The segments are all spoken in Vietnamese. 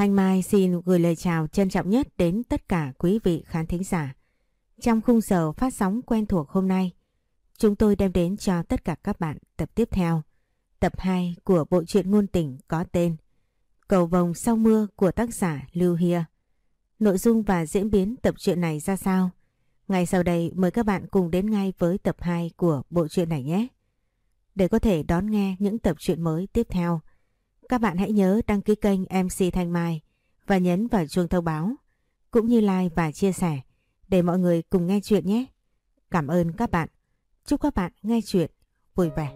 Thanh Mai xin gửi lời chào trân trọng nhất đến tất cả quý vị khán thính giả. Trong khung giờ phát sóng quen thuộc hôm nay, chúng tôi đem đến cho tất cả các bạn tập tiếp theo, tập 2 của bộ truyện ngôn tình có tên Cầu vồng sau mưa của tác giả Lưu Hia. Nội dung và diễn biến tập truyện này ra sao? Ngay sau đây mời các bạn cùng đến ngay với tập 2 của bộ truyện này nhé. Để có thể đón nghe những tập truyện mới tiếp theo, các bạn hãy nhớ đăng ký kênh MC Thanh Mai và nhấn vào chuông thông báo, cũng như like và chia sẻ để mọi người cùng nghe chuyện nhé. Cảm ơn các bạn. Chúc các bạn nghe chuyện vui vẻ.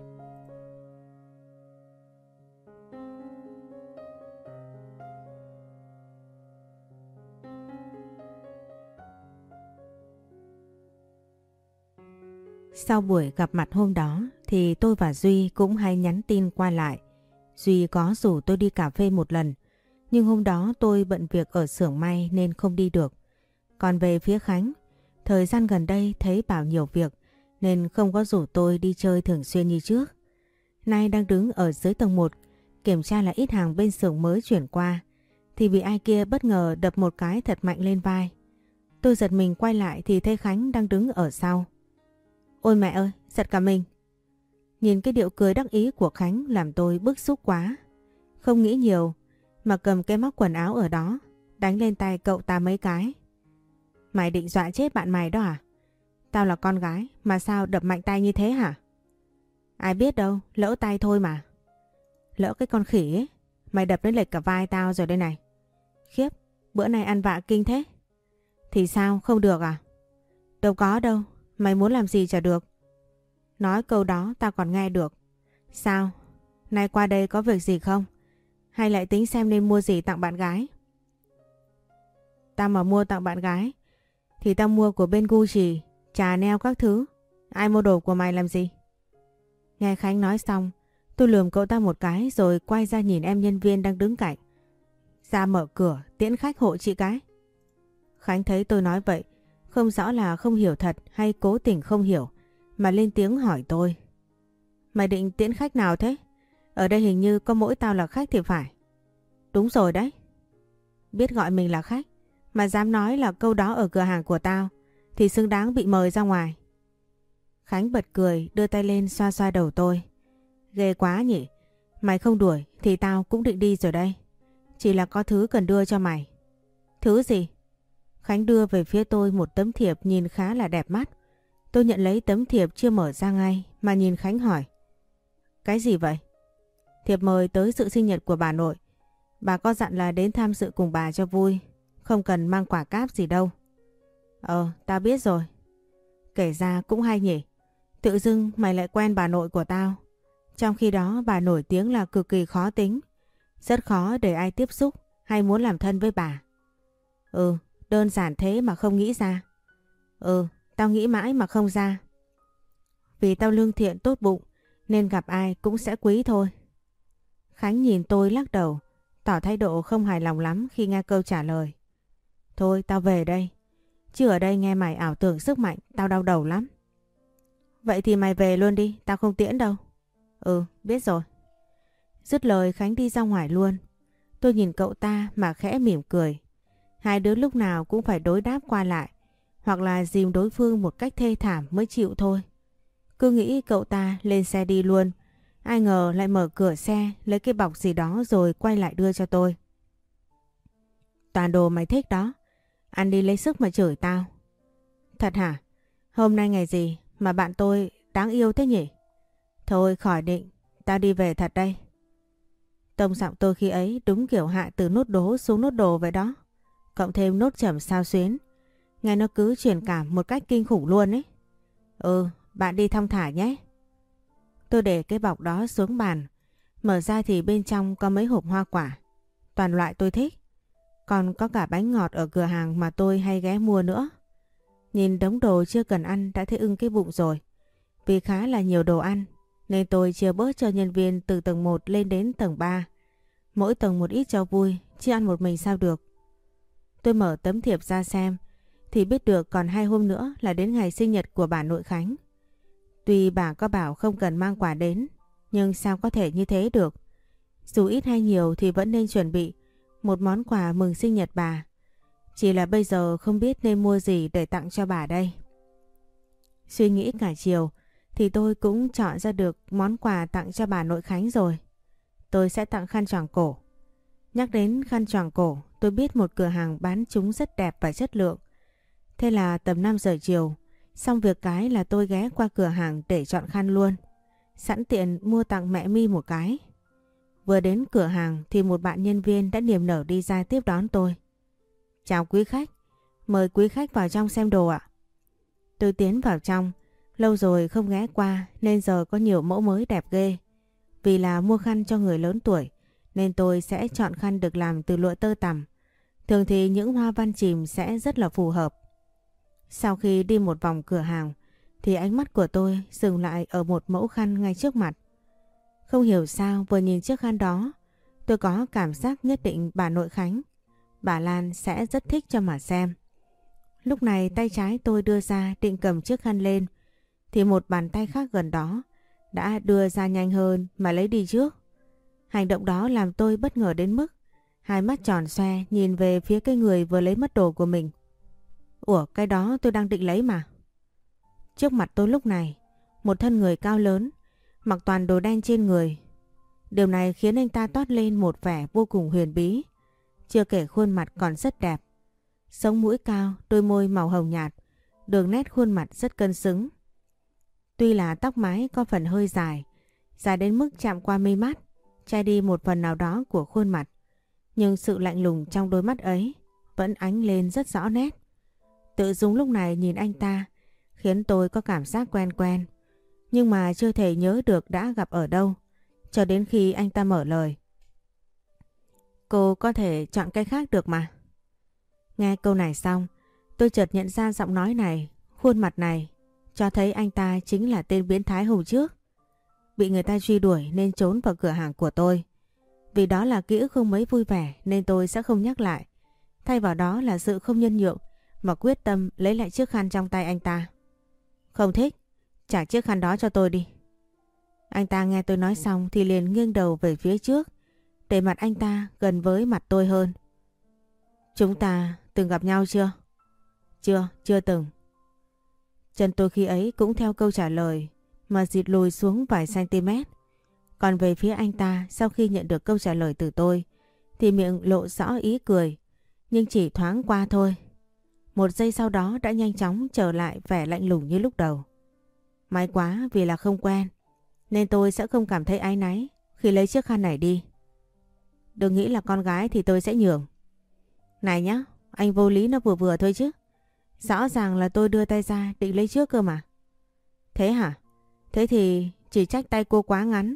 Sau buổi gặp mặt hôm đó thì tôi và Duy cũng hay nhắn tin qua lại. Duy có rủ tôi đi cà phê một lần, nhưng hôm đó tôi bận việc ở xưởng may nên không đi được. Còn về phía Khánh, thời gian gần đây thấy bảo nhiều việc nên không có rủ tôi đi chơi thường xuyên như trước. Nay đang đứng ở dưới tầng 1, kiểm tra là ít hàng bên xưởng mới chuyển qua, thì bị ai kia bất ngờ đập một cái thật mạnh lên vai. Tôi giật mình quay lại thì thấy Khánh đang đứng ở sau. Ôi mẹ ơi, giật cả mình. Nhìn cái điệu cười đắc ý của Khánh làm tôi bức xúc quá. Không nghĩ nhiều, mà cầm cái móc quần áo ở đó, đánh lên tay cậu ta mấy cái. Mày định dọa chết bạn mày đó à? Tao là con gái, mà sao đập mạnh tay như thế hả? Ai biết đâu, lỡ tay thôi mà. Lỡ cái con khỉ ấy, mày đập đến lệch cả vai tao rồi đây này. Khiếp, bữa nay ăn vạ kinh thế. Thì sao, không được à? Đâu có đâu, mày muốn làm gì chả được. Nói câu đó ta còn nghe được. Sao? Nay qua đây có việc gì không? Hay lại tính xem nên mua gì tặng bạn gái? ta mà mua tặng bạn gái thì ta mua của bên Gucci, trà neo các thứ. Ai mua đồ của mày làm gì? Nghe Khánh nói xong, tôi lườm cậu ta một cái rồi quay ra nhìn em nhân viên đang đứng cạnh. Ra mở cửa, tiễn khách hộ chị cái. Khánh thấy tôi nói vậy, không rõ là không hiểu thật hay cố tình không hiểu, mà lên tiếng hỏi tôi. Mày định tiễn khách nào thế? Ở đây hình như có mỗi tao là khách thì phải. Đúng rồi đấy. Biết gọi mình là khách, mà dám nói là câu đó ở cửa hàng của tao, thì xứng đáng bị mời ra ngoài. Khánh bật cười, đưa tay lên xoa xoa đầu tôi. Ghê quá nhỉ, mày không đuổi thì tao cũng định đi rồi đây. Chỉ là có thứ cần đưa cho mày. Thứ gì? Khánh đưa về phía tôi một tấm thiệp nhìn khá là đẹp mắt. Tôi nhận lấy tấm thiệp chưa mở ra ngay mà nhìn Khánh hỏi. Cái gì vậy? Thiệp mời tới sự sinh nhật của bà nội. Bà có dặn là đến tham dự cùng bà cho vui. Không cần mang quả cáp gì đâu. Ờ, tao biết rồi. Kể ra cũng hay nhỉ. Tự dưng mày lại quen bà nội của tao. Trong khi đó bà nổi tiếng là cực kỳ khó tính. Rất khó để ai tiếp xúc hay muốn làm thân với bà. Ừ, đơn giản thế mà không nghĩ ra. Ừ, tao nghĩ mãi mà không ra. Vì tao lương thiện tốt bụng nên gặp ai cũng sẽ quý thôi. Khánh nhìn tôi lắc đầu, tỏ thái độ không hài lòng lắm khi nghe câu trả lời. Thôi tao về đây, chứ ở đây nghe mày ảo tưởng sức mạnh tao đau đầu lắm. Vậy thì mày về luôn đi, tao không tiễn đâu. Ừ, biết rồi. Dứt lời Khánh đi ra ngoài luôn. Tôi nhìn cậu ta mà khẽ mỉm cười. Hai đứa lúc nào cũng phải đối đáp qua lại, hoặc là dìm đối phương một cách thê thảm mới chịu thôi. Cứ nghĩ cậu ta lên xe đi luôn, ai ngờ lại mở cửa xe lấy cái bọc gì đó rồi quay lại đưa cho tôi. Toàn đồ mày thích đó, ăn đi lấy sức mà chửi tao. Thật hả? Hôm nay ngày gì mà bạn tôi đáng yêu thế nhỉ? Thôi khỏi định, tao đi về thật đây. Tông giọng tôi khi ấy đúng kiểu hạ từ nốt đố xuống nốt đồ vậy đó. Cộng thêm nốt trầm sao xuyến. Nghe nó cứ truyền cảm một cách kinh khủng luôn ấy. Ừ, bạn đi thong thả nhé. Tôi để cái bọc đó xuống bàn. Mở ra thì bên trong có mấy hộp hoa quả. Toàn loại tôi thích. Còn có cả bánh ngọt ở cửa hàng mà tôi hay ghé mua nữa. Nhìn đống đồ chưa cần ăn đã thấy ưng cái bụng rồi. Vì khá là nhiều đồ ăn nên tôi chia bớt cho nhân viên từ tầng 1 lên đến tầng 3. Mỗi tầng một ít cho vui, chứ ăn một mình sao được. Tôi mở tấm thiệp ra xem thì biết được còn hai hôm nữa là đến ngày sinh nhật của bà nội Khánh. Tuy bà có bảo không cần mang quà đến, nhưng sao có thể như thế được? Dù ít hay nhiều thì vẫn nên chuẩn bị một món quà mừng sinh nhật bà. Chỉ là bây giờ không biết nên mua gì để tặng cho bà đây. Suy nghĩ cả chiều thì tôi cũng chọn ra được món quà tặng cho bà nội Khánh rồi. Tôi sẽ tặng khăn choàng cổ. Nhắc đến khăn choàng cổ, tôi biết một cửa hàng bán chúng rất đẹp và chất lượng. Thế là tầm 5 giờ chiều, xong việc cái là tôi ghé qua cửa hàng để chọn khăn luôn. Sẵn tiện mua tặng mẹ mi một cái. Vừa đến cửa hàng thì một bạn nhân viên đã niềm nở đi ra tiếp đón tôi. Chào quý khách, mời quý khách vào trong xem đồ ạ. Tôi tiến vào trong, lâu rồi không ghé qua nên giờ có nhiều mẫu mới đẹp ghê. Vì là mua khăn cho người lớn tuổi nên tôi sẽ chọn khăn được làm từ lụa tơ tằm. Thường thì những hoa văn chìm sẽ rất là phù hợp. Sau khi đi một vòng cửa hàng thì ánh mắt của tôi dừng lại ở một mẫu khăn ngay trước mặt. Không hiểu sao vừa nhìn chiếc khăn đó tôi có cảm giác nhất định bà nội Khánh, bà Lan sẽ rất thích cho mà xem. Lúc này tay trái tôi đưa ra định cầm chiếc khăn lên thì một bàn tay khác gần đó đã đưa ra nhanh hơn mà lấy đi trước. Hành động đó làm tôi bất ngờ đến mức hai mắt tròn xoe nhìn về phía cái người vừa lấy mất đồ của mình. Ủa cái đó tôi đang định lấy mà. Trước mặt tôi lúc này, một thân người cao lớn, mặc toàn đồ đen trên người. Điều này khiến anh ta toát lên một vẻ vô cùng huyền bí. Chưa kể khuôn mặt còn rất đẹp. Sống mũi cao, đôi môi màu hồng nhạt, đường nét khuôn mặt rất cân xứng. Tuy là tóc mái có phần hơi dài, dài đến mức chạm qua mi mắt, che đi một phần nào đó của khuôn mặt. Nhưng sự lạnh lùng trong đôi mắt ấy vẫn ánh lên rất rõ nét. Tự dung lúc này nhìn anh ta khiến tôi có cảm giác quen quen. Nhưng mà chưa thể nhớ được đã gặp ở đâu. Cho đến khi anh ta mở lời. Cô có thể chọn cái khác được mà. Nghe câu này xong, tôi chợt nhận ra giọng nói này, khuôn mặt này, cho thấy anh ta chính là tên biến thái hồi trước. Bị người ta truy đuổi nên trốn vào cửa hàng của tôi. Vì đó là ký ức không mấy vui vẻ nên tôi sẽ không nhắc lại. Thay vào đó là sự không nhân nhượng mà quyết tâm lấy lại chiếc khăn trong tay anh ta. Không thích, trả chiếc khăn đó cho tôi đi. Anh ta nghe tôi nói xong thì liền nghiêng đầu về phía trước, để mặt anh ta gần với mặt tôi hơn. Chúng ta từng gặp nhau chưa? Chưa, chưa từng. Chân tôi khi ấy cũng theo câu trả lời mà dịt lùi xuống vài cm. Còn về phía anh ta sau khi nhận được câu trả lời từ tôi thì miệng lộ rõ ý cười nhưng chỉ thoáng qua thôi. Một giây sau đó đã nhanh chóng trở lại vẻ lạnh lùng như lúc đầu. May quá vì là không quen nên tôi sẽ không cảm thấy áy náy khi lấy chiếc khăn này đi. Đừng nghĩ là con gái thì tôi sẽ nhường. Này nhá, anh vô lý nó vừa vừa thôi chứ. Rõ ràng là tôi đưa tay ra định lấy trước cơ mà. Thế hả? Thế thì chỉ trách tay cô quá ngắn.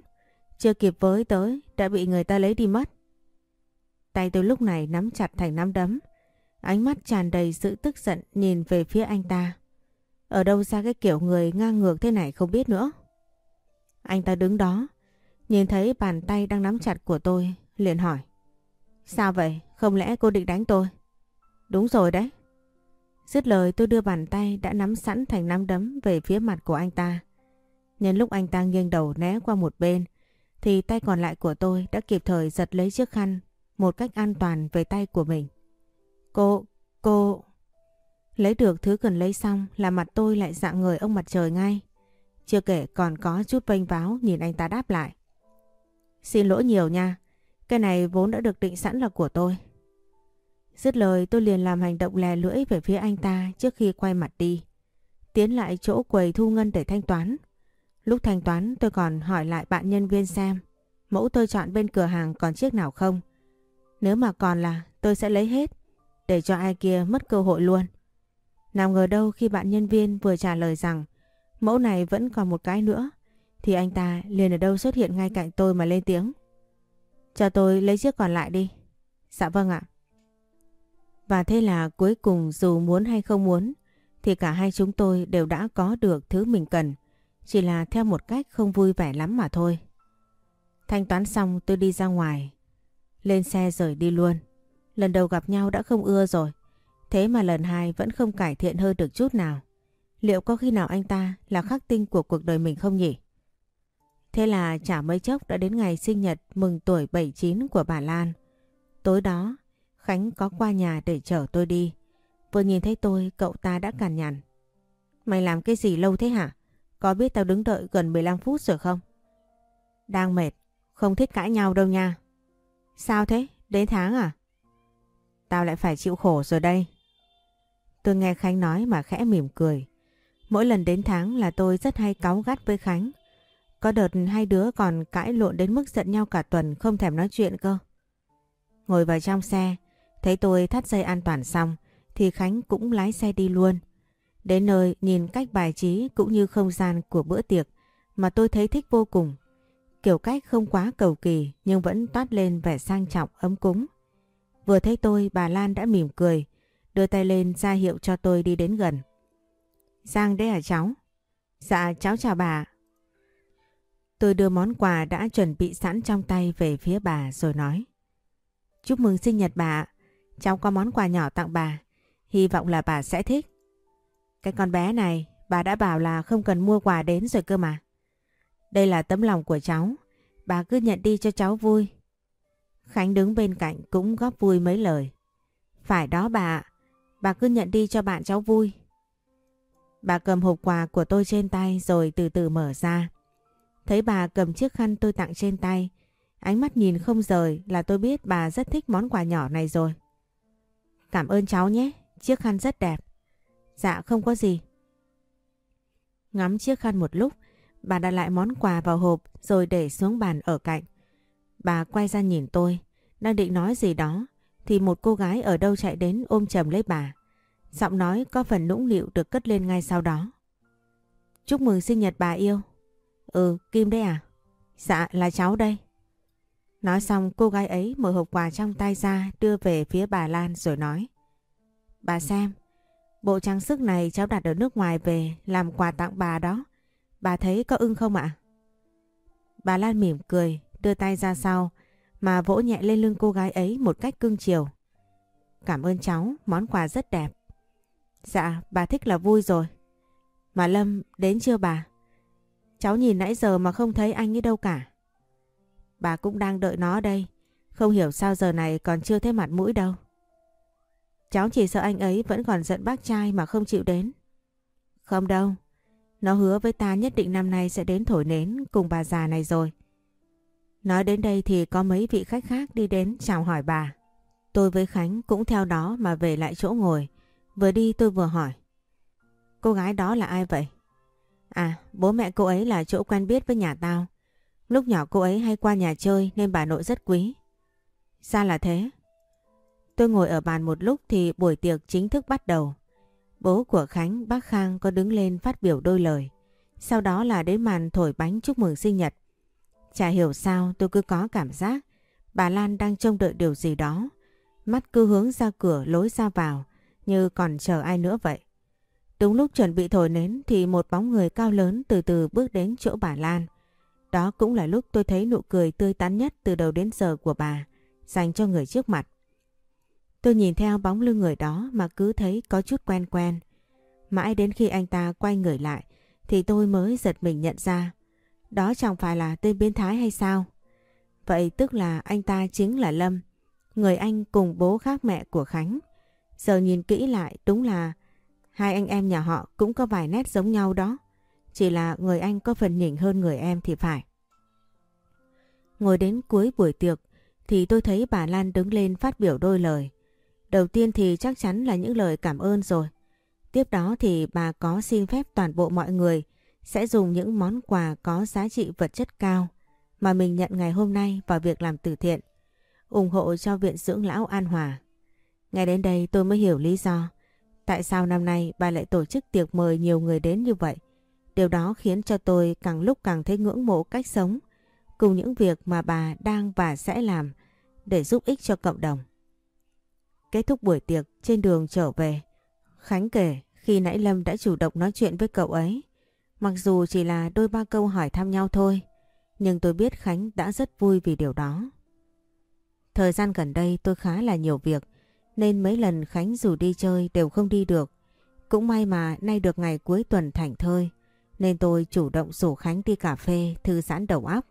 Chưa kịp với tới đã bị người ta lấy đi mất. Tay tôi lúc này nắm chặt thành nắm đấm. Ánh mắt tràn đầy sự tức giận nhìn về phía anh ta. Ở đâu ra cái kiểu người ngang ngược thế này không biết nữa. Anh ta đứng đó, nhìn thấy bàn tay đang nắm chặt của tôi, liền hỏi. Sao vậy? Không lẽ cô định đánh tôi? Đúng rồi đấy. Dứt lời tôi đưa bàn tay đã nắm sẵn thành nắm đấm về phía mặt của anh ta. Nhân lúc anh ta nghiêng đầu né qua một bên, thì tay còn lại của tôi đã kịp thời giật lấy chiếc khăn một cách an toàn về tay của mình. Cô, cô... Lấy được thứ cần lấy xong là mặt tôi lại dạng người ông mặt trời ngay. Chưa kể còn có chút vênh váo nhìn anh ta đáp lại. Xin lỗi nhiều nha, cái này vốn đã được định sẵn là của tôi. Dứt lời tôi liền làm hành động lè lưỡi về phía anh ta trước khi quay mặt đi. Tiến lại chỗ quầy thu ngân để thanh toán. Lúc thanh toán tôi còn hỏi lại bạn nhân viên xem mẫu tôi chọn bên cửa hàng còn chiếc nào không. Nếu mà còn là tôi sẽ lấy hết để cho ai kia mất cơ hội luôn. Nào ngờ đâu khi bạn nhân viên vừa trả lời rằng, mẫu này vẫn còn một cái nữa, thì anh ta liền ở đâu xuất hiện ngay cạnh tôi mà lên tiếng. Cho tôi lấy chiếc còn lại đi. Dạ vâng ạ. Và thế là cuối cùng dù muốn hay không muốn, thì cả hai chúng tôi đều đã có được thứ mình cần. Chỉ là theo một cách không vui vẻ lắm mà thôi. Thanh toán xong, tôi đi ra ngoài. Lên xe rời đi luôn. Lần đầu gặp nhau đã không ưa rồi. Thế mà lần hai vẫn không cải thiện hơn được chút nào. Liệu có khi nào anh ta là khắc tinh của cuộc đời mình không nhỉ? Thế là chả mấy chốc đã đến ngày sinh nhật mừng tuổi 79 của bà Lan. Tối đó, Khánh có qua nhà để chở tôi đi. Vừa nhìn thấy tôi, cậu ta đã cằn nhằn. Mày làm cái gì lâu thế hả? Có biết tao đứng đợi gần 15 phút rồi không? Đang mệt, không thích cãi nhau đâu nha. Sao thế? Đến tháng à? Tao lại phải chịu khổ rồi đây. Tôi nghe Khánh nói mà khẽ mỉm cười. Mỗi lần đến tháng là tôi rất hay cáu gắt với Khánh. Có đợt hai đứa còn cãi lộn đến mức giận nhau cả tuần không thèm nói chuyện cơ. Ngồi vào trong xe, thấy tôi thắt dây an toàn xong thì Khánh cũng lái xe đi luôn. Đến nơi nhìn cách bài trí cũng như không gian của bữa tiệc mà tôi thấy thích vô cùng. Kiểu cách không quá cầu kỳ nhưng vẫn toát lên vẻ sang trọng ấm cúng. Vừa thấy tôi bà Lan đã mỉm cười, đưa tay lên ra hiệu cho tôi đi đến gần. Giang đấy hả cháu? Dạ cháu chào bà. Tôi đưa món quà đã chuẩn bị sẵn trong tay về phía bà rồi nói. Chúc mừng sinh nhật bà. Cháu có món quà nhỏ tặng bà. Hy vọng là bà sẽ thích. Cái con bé này bà đã bảo là không cần mua quà đến rồi cơ mà. Đây là tấm lòng của cháu. Bà cứ nhận đi cho cháu vui. Khánh đứng bên cạnh cũng góp vui mấy lời. Phải đó bà Bà cứ nhận đi cho bạn cháu vui. Bà cầm hộp quà của tôi trên tay rồi từ từ mở ra. Thấy bà cầm chiếc khăn tôi tặng trên tay. Ánh mắt nhìn không rời là tôi biết bà rất thích món quà nhỏ này rồi. Cảm ơn cháu nhé, chiếc khăn rất đẹp. Dạ không có gì. Ngắm chiếc khăn một lúc, bà đặt lại món quà vào hộp rồi để xuống bàn ở cạnh. Bà quay ra nhìn tôi, đang định nói gì đó thì một cô gái ở đâu chạy đến ôm chầm lấy bà. Giọng nói có phần nũng nịu được cất lên ngay sau đó. Chúc mừng sinh nhật bà yêu. Ừ, Kim đấy à? Dạ, là cháu đây. Nói xong cô gái ấy mở hộp quà trong tay ra đưa về phía bà Lan rồi nói. Bà xem, bộ trang sức này cháu đặt ở nước ngoài về làm quà tặng bà đó. Bà thấy có ưng không ạ? Bà Lan mỉm cười, đưa tay ra sau mà vỗ nhẹ lên lưng cô gái ấy một cách cưng chiều. Cảm ơn cháu, món quà rất đẹp. Dạ, bà thích là vui rồi. Mà Lâm, đến chưa bà? Cháu nhìn nãy giờ mà không thấy anh ấy đâu cả. Bà cũng đang đợi nó đây. Không hiểu sao giờ này còn chưa thấy mặt mũi đâu. Cháu chỉ sợ anh ấy vẫn còn giận bác trai mà không chịu đến. Không đâu. Nó hứa với ta nhất định năm nay sẽ đến thổi nến cùng bà già này rồi. Nói đến đây thì có mấy vị khách khác đi đến chào hỏi bà. Tôi với Khánh cũng theo đó mà về lại chỗ ngồi. Vừa đi tôi vừa hỏi. Cô gái đó là ai vậy? À, bố mẹ cô ấy là chỗ quen biết với nhà tao. Lúc nhỏ cô ấy hay qua nhà chơi nên bà nội rất quý. Sao là thế? Tôi ngồi ở bàn một lúc thì buổi tiệc chính thức bắt đầu. Bố của Khánh, bác Khang có đứng lên phát biểu đôi lời. Sau đó là đến màn thổi bánh chúc mừng sinh nhật. Chả hiểu sao tôi cứ có cảm giác bà Lan đang trông đợi điều gì đó. Mắt cứ hướng ra cửa, lối ra vào, như còn chờ ai nữa vậy. Đúng lúc chuẩn bị thổi nến thì một bóng người cao lớn từ từ bước đến chỗ bà Lan. Đó cũng là lúc tôi thấy nụ cười tươi tắn nhất từ đầu đến giờ của bà, dành cho người trước mặt. Tôi nhìn theo bóng lưng người đó mà cứ thấy có chút quen quen. Mãi đến khi anh ta quay người lại thì tôi mới giật mình nhận ra đó chẳng phải là tên biến thái hay sao? Vậy tức là anh ta chính là Lâm, người anh cùng bố khác mẹ của Khánh. Giờ nhìn kỹ lại đúng là hai anh em nhà họ cũng có vài nét giống nhau đó. Chỉ là người anh có phần nhỉnh hơn người em thì phải. Ngồi đến cuối buổi tiệc thì tôi thấy bà Lan đứng lên phát biểu đôi lời. Đầu tiên thì chắc chắn là những lời cảm ơn rồi. Tiếp đó thì bà có xin phép toàn bộ mọi người sẽ dùng những món quà có giá trị vật chất cao mà mình nhận ngày hôm nay vào việc làm từ thiện, ủng hộ cho Viện Dưỡng Lão An Hòa. Ngay đến đây tôi mới hiểu lý do tại sao năm nay bà lại tổ chức tiệc mời nhiều người đến như vậy. Điều đó khiến cho tôi càng lúc càng thấy ngưỡng mộ cách sống cùng những việc mà bà đang và sẽ làm để giúp ích cho cộng đồng. Kết thúc buổi tiệc trên đường trở về, Khánh kể khi nãy Lâm đã chủ động nói chuyện với cậu ấy Mặc dù chỉ là đôi ba câu hỏi thăm nhau thôi, nhưng tôi biết Khánh đã rất vui vì điều đó. Thời gian gần đây tôi khá là nhiều việc, nên mấy lần Khánh dù đi chơi đều không đi được. Cũng may mà nay được ngày cuối tuần thảnh thơi, nên tôi chủ động rủ Khánh đi cà phê thư giãn đầu óc.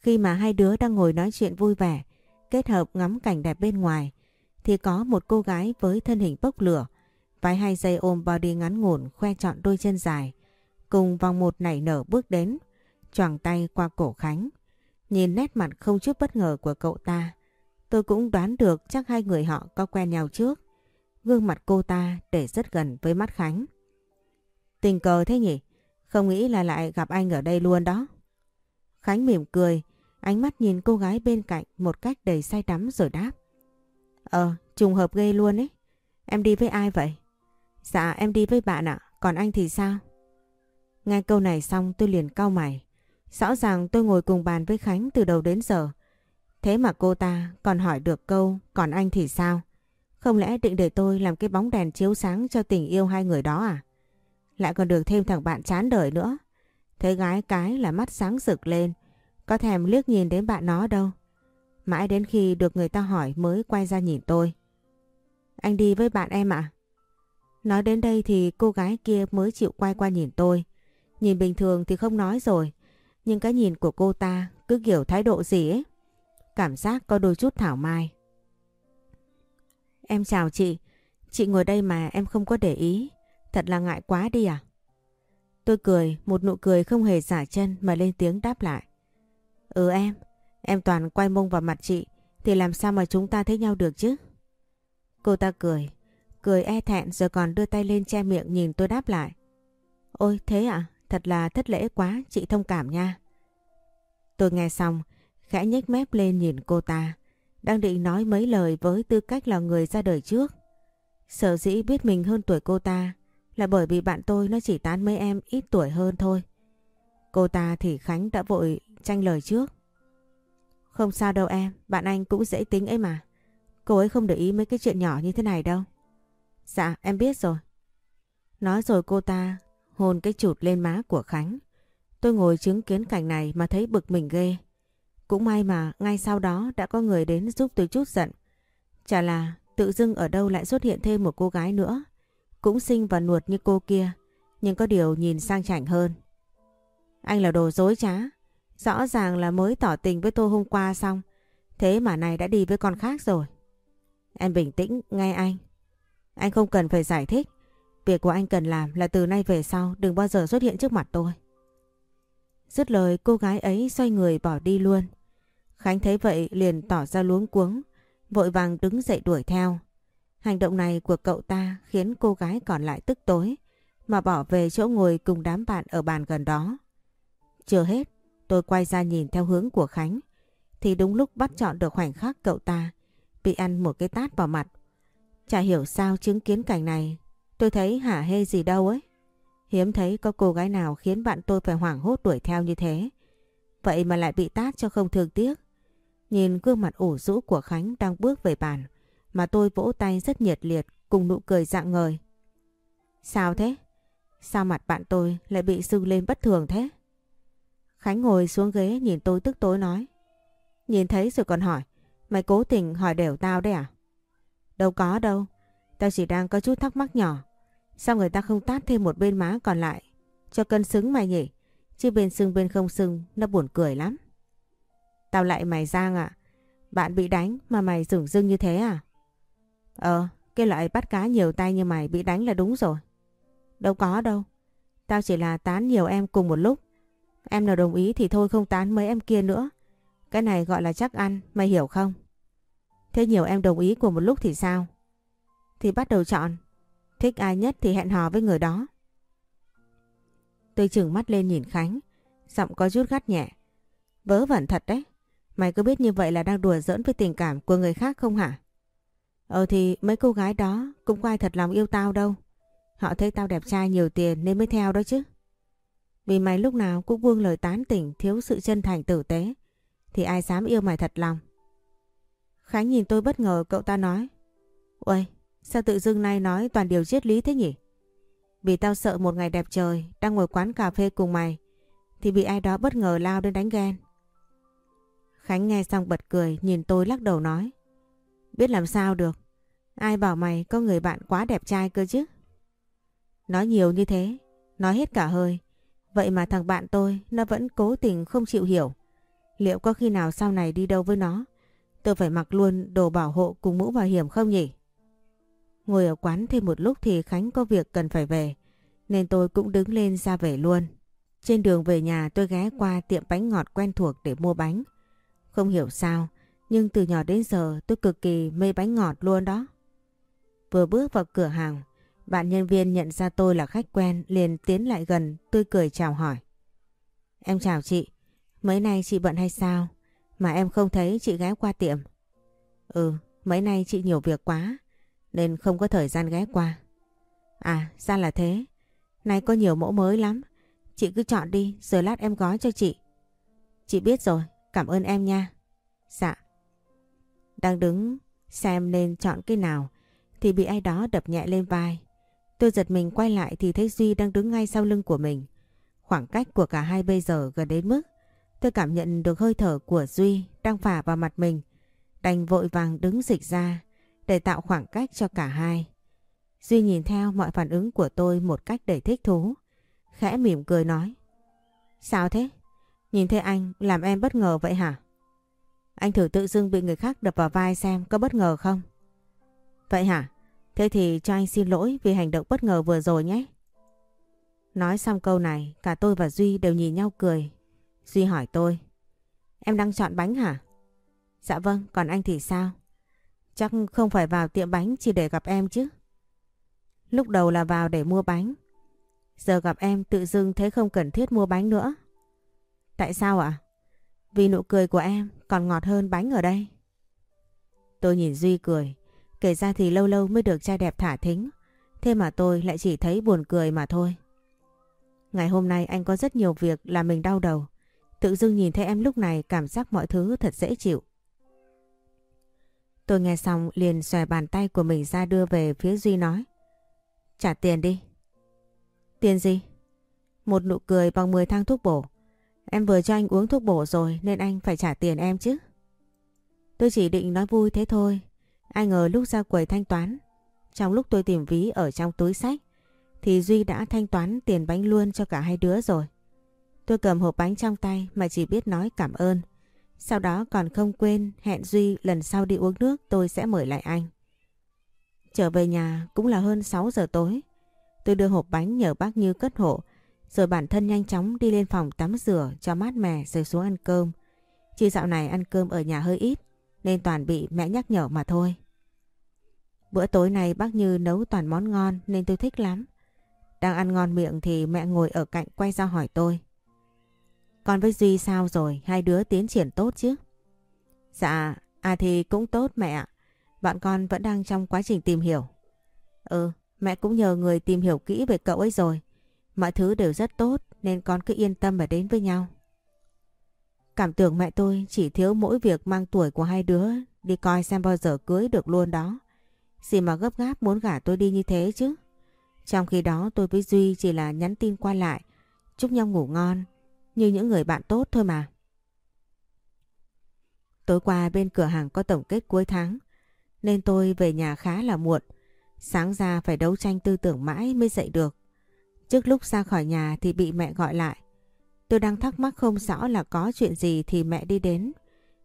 Khi mà hai đứa đang ngồi nói chuyện vui vẻ, kết hợp ngắm cảnh đẹp bên ngoài thì có một cô gái với thân hình bốc lửa, váy hai dây ôm body ngắn ngủn khoe trọn đôi chân dài, cùng vòng một nảy nở bước đến, choàng tay qua cổ Khánh. Nhìn nét mặt không chút bất ngờ của cậu ta, tôi cũng đoán được chắc hai người họ có quen nhau trước. Gương mặt cô ta để rất gần với mắt Khánh. Tình cờ thế nhỉ? Không nghĩ là lại gặp anh ở đây luôn đó. Khánh mỉm cười, ánh mắt nhìn cô gái bên cạnh một cách đầy say đắm rồi đáp. Ờ, trùng hợp ghê luôn ấy. Em đi với ai vậy? Dạ em đi với bạn ạ, còn anh thì sao? Nghe câu này xong tôi liền cau mày. Rõ ràng tôi ngồi cùng bàn với Khánh từ đầu đến giờ. Thế mà cô ta còn hỏi được câu, còn anh thì sao? Không lẽ định để tôi làm cái bóng đèn chiếu sáng cho tình yêu hai người đó à? Lại còn được thêm thằng bạn chán đời nữa. Thấy gái cái là mắt sáng rực lên. Có thèm liếc nhìn đến bạn nó đâu. Mãi đến khi được người ta hỏi mới quay ra nhìn tôi. Anh đi với bạn em ạ? Nói đến đây thì cô gái kia mới chịu quay qua nhìn tôi. Nhìn bình thường thì không nói rồi. Nhưng cái nhìn của cô ta cứ kiểu thái độ gì ấy. Cảm giác có đôi chút thảo mai. Em chào chị. Chị ngồi đây mà em không có để ý. Thật là ngại quá đi à? Tôi cười, một nụ cười không hề giả chân mà lên tiếng đáp lại. Ừ em, em toàn quay mông vào mặt chị thì làm sao mà chúng ta thấy nhau được chứ? Cô ta cười, cười e thẹn rồi còn đưa tay lên che miệng nhìn tôi đáp lại. Ôi thế ạ, thật là thất lễ quá, chị thông cảm nha. Tôi nghe xong, khẽ nhếch mép lên nhìn cô ta, đang định nói mấy lời với tư cách là người ra đời trước. Sở dĩ biết mình hơn tuổi cô ta là bởi vì bạn tôi nó chỉ tán mấy em ít tuổi hơn thôi. Cô ta thì Khánh đã vội tranh lời trước. Không sao đâu em, bạn anh cũng dễ tính ấy mà. Cô ấy không để ý mấy cái chuyện nhỏ như thế này đâu. Dạ, em biết rồi. Nói rồi cô ta hôn cái chụt lên má của Khánh. Tôi ngồi chứng kiến cảnh này mà thấy bực mình ghê. Cũng may mà ngay sau đó đã có người đến giúp tôi chút giận. Chả là tự dưng ở đâu lại xuất hiện thêm một cô gái nữa. Cũng xinh và nuột như cô kia, nhưng có điều nhìn sang chảnh hơn. Anh là đồ dối trá. Rõ ràng là mới tỏ tình với tôi hôm qua xong. Thế mà này đã đi với con khác rồi. Em bình tĩnh, nghe anh. Anh không cần phải giải thích. Việc của anh cần làm là từ nay về sau đừng bao giờ xuất hiện trước mặt tôi. Dứt lời cô gái ấy xoay người bỏ đi luôn. Khánh thấy vậy liền tỏ ra luống cuống, vội vàng đứng dậy đuổi theo. Hành động này của cậu ta khiến cô gái còn lại tức tối, mà bỏ về chỗ ngồi cùng đám bạn ở bàn gần đó. Chưa hết, tôi quay ra nhìn theo hướng của Khánh, thì đúng lúc bắt chọn được khoảnh khắc cậu ta bị ăn một cái tát vào mặt. Chả hiểu sao chứng kiến cảnh này, tôi thấy hả hê gì đâu ấy. Hiếm thấy có cô gái nào khiến bạn tôi phải hoảng hốt đuổi theo như thế. Vậy mà lại bị tát cho không thương tiếc. Nhìn gương mặt ủ rũ của Khánh đang bước về bàn mà tôi vỗ tay rất nhiệt liệt cùng nụ cười dạng ngời. Sao thế? Sao mặt bạn tôi lại bị sưng lên bất thường thế? Khánh ngồi xuống ghế nhìn tôi tức tối nói. Nhìn thấy rồi còn hỏi, mày cố tình hỏi đều tao đấy à? Đâu có đâu, tao chỉ đang có chút thắc mắc nhỏ. Sao người ta không tát thêm một bên má còn lại cho cân xứng mày nhỉ? Chứ bên sưng bên không sưng nó buồn cười lắm. Tao lại mày Giang ạ. Bạn bị đánh mà mày rửng rưng như thế à? Ờ, cái loại bắt cá nhiều tay như mày bị đánh là đúng rồi. Đâu có đâu. Tao chỉ là tán nhiều em cùng một lúc. Em nào đồng ý thì thôi không tán mấy em kia nữa. Cái này gọi là chắc ăn, mày hiểu không? Thế nhiều em đồng ý cùng một lúc thì sao? Thì bắt đầu chọn. Thích ai nhất thì hẹn hò với người đó. Tôi chừng mắt lên nhìn Khánh. Giọng có chút gắt nhẹ. Vớ vẩn thật đấy. Mày có biết như vậy là đang đùa giỡn với tình cảm của người khác không hả? Ờ thì mấy cô gái đó cũng có ai thật lòng yêu tao đâu. Họ thấy tao đẹp trai nhiều tiền nên mới theo đó chứ. Vì mày lúc nào cũng buông lời tán tỉnh thiếu sự chân thành tử tế thì ai dám yêu mày thật lòng. Khánh nhìn tôi bất ngờ cậu ta nói Uầy, sao tự dưng nay nói toàn điều triết lý thế nhỉ? Vì tao sợ một ngày đẹp trời, đang ngồi quán cà phê cùng mày, thì bị ai đó bất ngờ lao đến đánh ghen. Khánh nghe xong bật cười, nhìn tôi lắc đầu nói, Biết làm sao được Ai bảo mày có người bạn quá đẹp trai cơ chứ Nói nhiều như thế, Nói hết cả hơi, Vậy mà thằng bạn tôi, Nó vẫn cố tình không chịu hiểu Liệu có khi nào sau này đi đâu với nó, tôi phải mặc luôn đồ bảo hộ cùng mũ bảo hiểm không nhỉ? Ngồi ở quán thêm một lúc thì Khánh có việc cần phải về, nên tôi cũng đứng lên ra về luôn. Trên đường về nhà tôi ghé qua tiệm bánh ngọt quen thuộc để mua bánh. Không hiểu sao, nhưng từ nhỏ đến giờ tôi cực kỳ mê bánh ngọt luôn đó. Vừa bước vào cửa hàng, bạn nhân viên nhận ra tôi là khách quen liền tiến lại gần tôi cười chào hỏi. Em chào chị, mấy nay chị bận hay sao? Mà em không thấy chị ghé qua tiệm. Ừ, mấy nay chị nhiều việc quá nên không có thời gian ghé qua. À, ra là thế. Nay có nhiều mẫu mới lắm. Chị cứ chọn đi rồi lát em gói cho chị. Chị biết rồi, cảm ơn em nha. Dạ. Đang đứng xem nên chọn cái nào thì bị ai đó đập nhẹ lên vai. Tôi giật mình quay lại thì thấy Duy đang đứng ngay sau lưng của mình. Khoảng cách của cả hai bây giờ gần đến mức tôi cảm nhận được hơi thở của Duy đang phả vào mặt mình. Đành vội vàng đứng dịch ra để tạo khoảng cách cho cả hai. Duy nhìn theo mọi phản ứng của tôi một cách đầy thích thú. Khẽ mỉm cười nói. Sao thế? Nhìn thấy anh làm em bất ngờ vậy hả? Anh thử tự dưng bị người khác đập vào vai xem có bất ngờ không? Vậy hả? Thế thì cho anh xin lỗi vì hành động bất ngờ vừa rồi nhé. Nói xong câu này, cả tôi và Duy đều nhìn nhau cười. Duy hỏi tôi. Em đang chọn bánh hả? Dạ vâng, còn anh thì sao? Chắc không phải vào tiệm bánh chỉ để gặp em chứ. Lúc đầu là vào để mua bánh. Giờ gặp em tự dưng thấy không cần thiết mua bánh nữa. Tại sao ạ? Vì nụ cười của em còn ngọt hơn bánh ở đây. Tôi nhìn Duy cười. Kể ra thì lâu lâu mới được trai đẹp thả thính. Thế mà tôi lại chỉ thấy buồn cười mà thôi. Ngày hôm nay anh có rất nhiều việc làm mình đau đầu. Tự dưng nhìn thấy em lúc này cảm giác mọi thứ thật dễ chịu. Tôi nghe xong liền xòe bàn tay của mình ra đưa về phía Duy nói. Trả tiền đi. Tiền gì? Một nụ cười bằng 10 thang thuốc bổ. Em vừa cho anh uống thuốc bổ rồi nên anh phải trả tiền em chứ. Tôi chỉ định nói vui thế thôi. Ai ngờ lúc ra quầy thanh toán, trong lúc tôi tìm ví ở trong túi sách, thì Duy đã thanh toán tiền bánh luôn cho cả hai đứa rồi. Tôi cầm hộp bánh trong tay mà chỉ biết nói cảm ơn. Sau đó còn không quên hẹn Duy lần sau đi uống nước tôi sẽ mời lại anh. Trở về nhà cũng là hơn 6 giờ tối. Tôi đưa hộp bánh nhờ bác Như cất hộ, rồi bản thân nhanh chóng đi lên phòng tắm rửa cho mát mẻ rồi xuống ăn cơm. Chỉ dạo này ăn cơm ở nhà hơi ít, nên toàn bị mẹ nhắc nhở mà thôi. Bữa tối này bác Như nấu toàn món ngon nên tôi thích lắm. Đang ăn ngon miệng thì mẹ ngồi ở cạnh quay ra hỏi tôi. Con với Duy sao rồi? Hai đứa tiến triển tốt chứ? Dạ, à thì cũng tốt mẹ ạ. Bạn con vẫn đang trong quá trình tìm hiểu. Ừ, mẹ cũng nhờ người tìm hiểu kỹ về cậu ấy rồi. Mọi thứ đều rất tốt nên con cứ yên tâm mà đến với nhau. Cảm tưởng mẹ tôi chỉ thiếu mỗi việc mang tuổi của hai đứa đi coi xem bao giờ cưới được luôn đó. Gì mà gấp gáp muốn gả tôi đi như thế chứ. Trong khi đó tôi với Duy chỉ là nhắn tin qua lại, chúc nhau ngủ ngon, như những người bạn tốt thôi mà. Tối qua bên cửa hàng có tổng kết cuối tháng, nên tôi về nhà khá là muộn. Sáng ra phải đấu tranh tư tưởng mãi mới dậy được. Trước lúc ra khỏi nhà thì bị mẹ gọi lại. Tôi đang thắc mắc không rõ là có chuyện gì thì mẹ đi đến,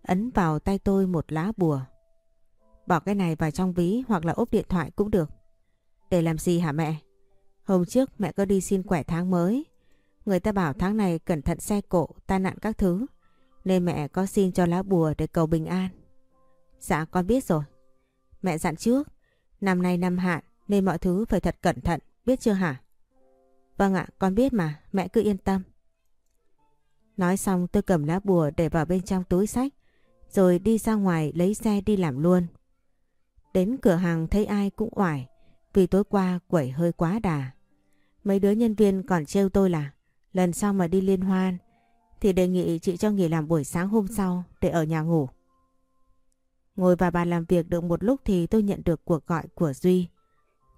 ấn vào tay tôi một lá bùa. Bỏ cái này vào trong ví hoặc là ốp điện thoại cũng được. Để làm gì hả mẹ? Hôm trước mẹ có đi xin quẻ tháng mới. Người ta bảo tháng này cẩn thận xe cộ, tai nạn các thứ. Nên mẹ có xin cho lá bùa để cầu bình an. Dạ con biết rồi. Mẹ dặn trước, năm nay năm hạn nên mọi thứ phải thật cẩn thận, biết chưa hả? Vâng ạ, con biết mà, mẹ cứ yên tâm. Nói xong tôi cầm lá bùa để vào bên trong túi sách, rồi đi ra ngoài lấy xe đi làm luôn. Đến cửa hàng thấy ai cũng oải, vì tối qua quẩy hơi quá đà. Mấy đứa nhân viên còn trêu tôi là lần sau mà đi liên hoan thì đề nghị chị cho nghỉ làm buổi sáng hôm sau để ở nhà ngủ. Ngồi vào bàn làm việc được một lúc thì tôi nhận được cuộc gọi của Duy.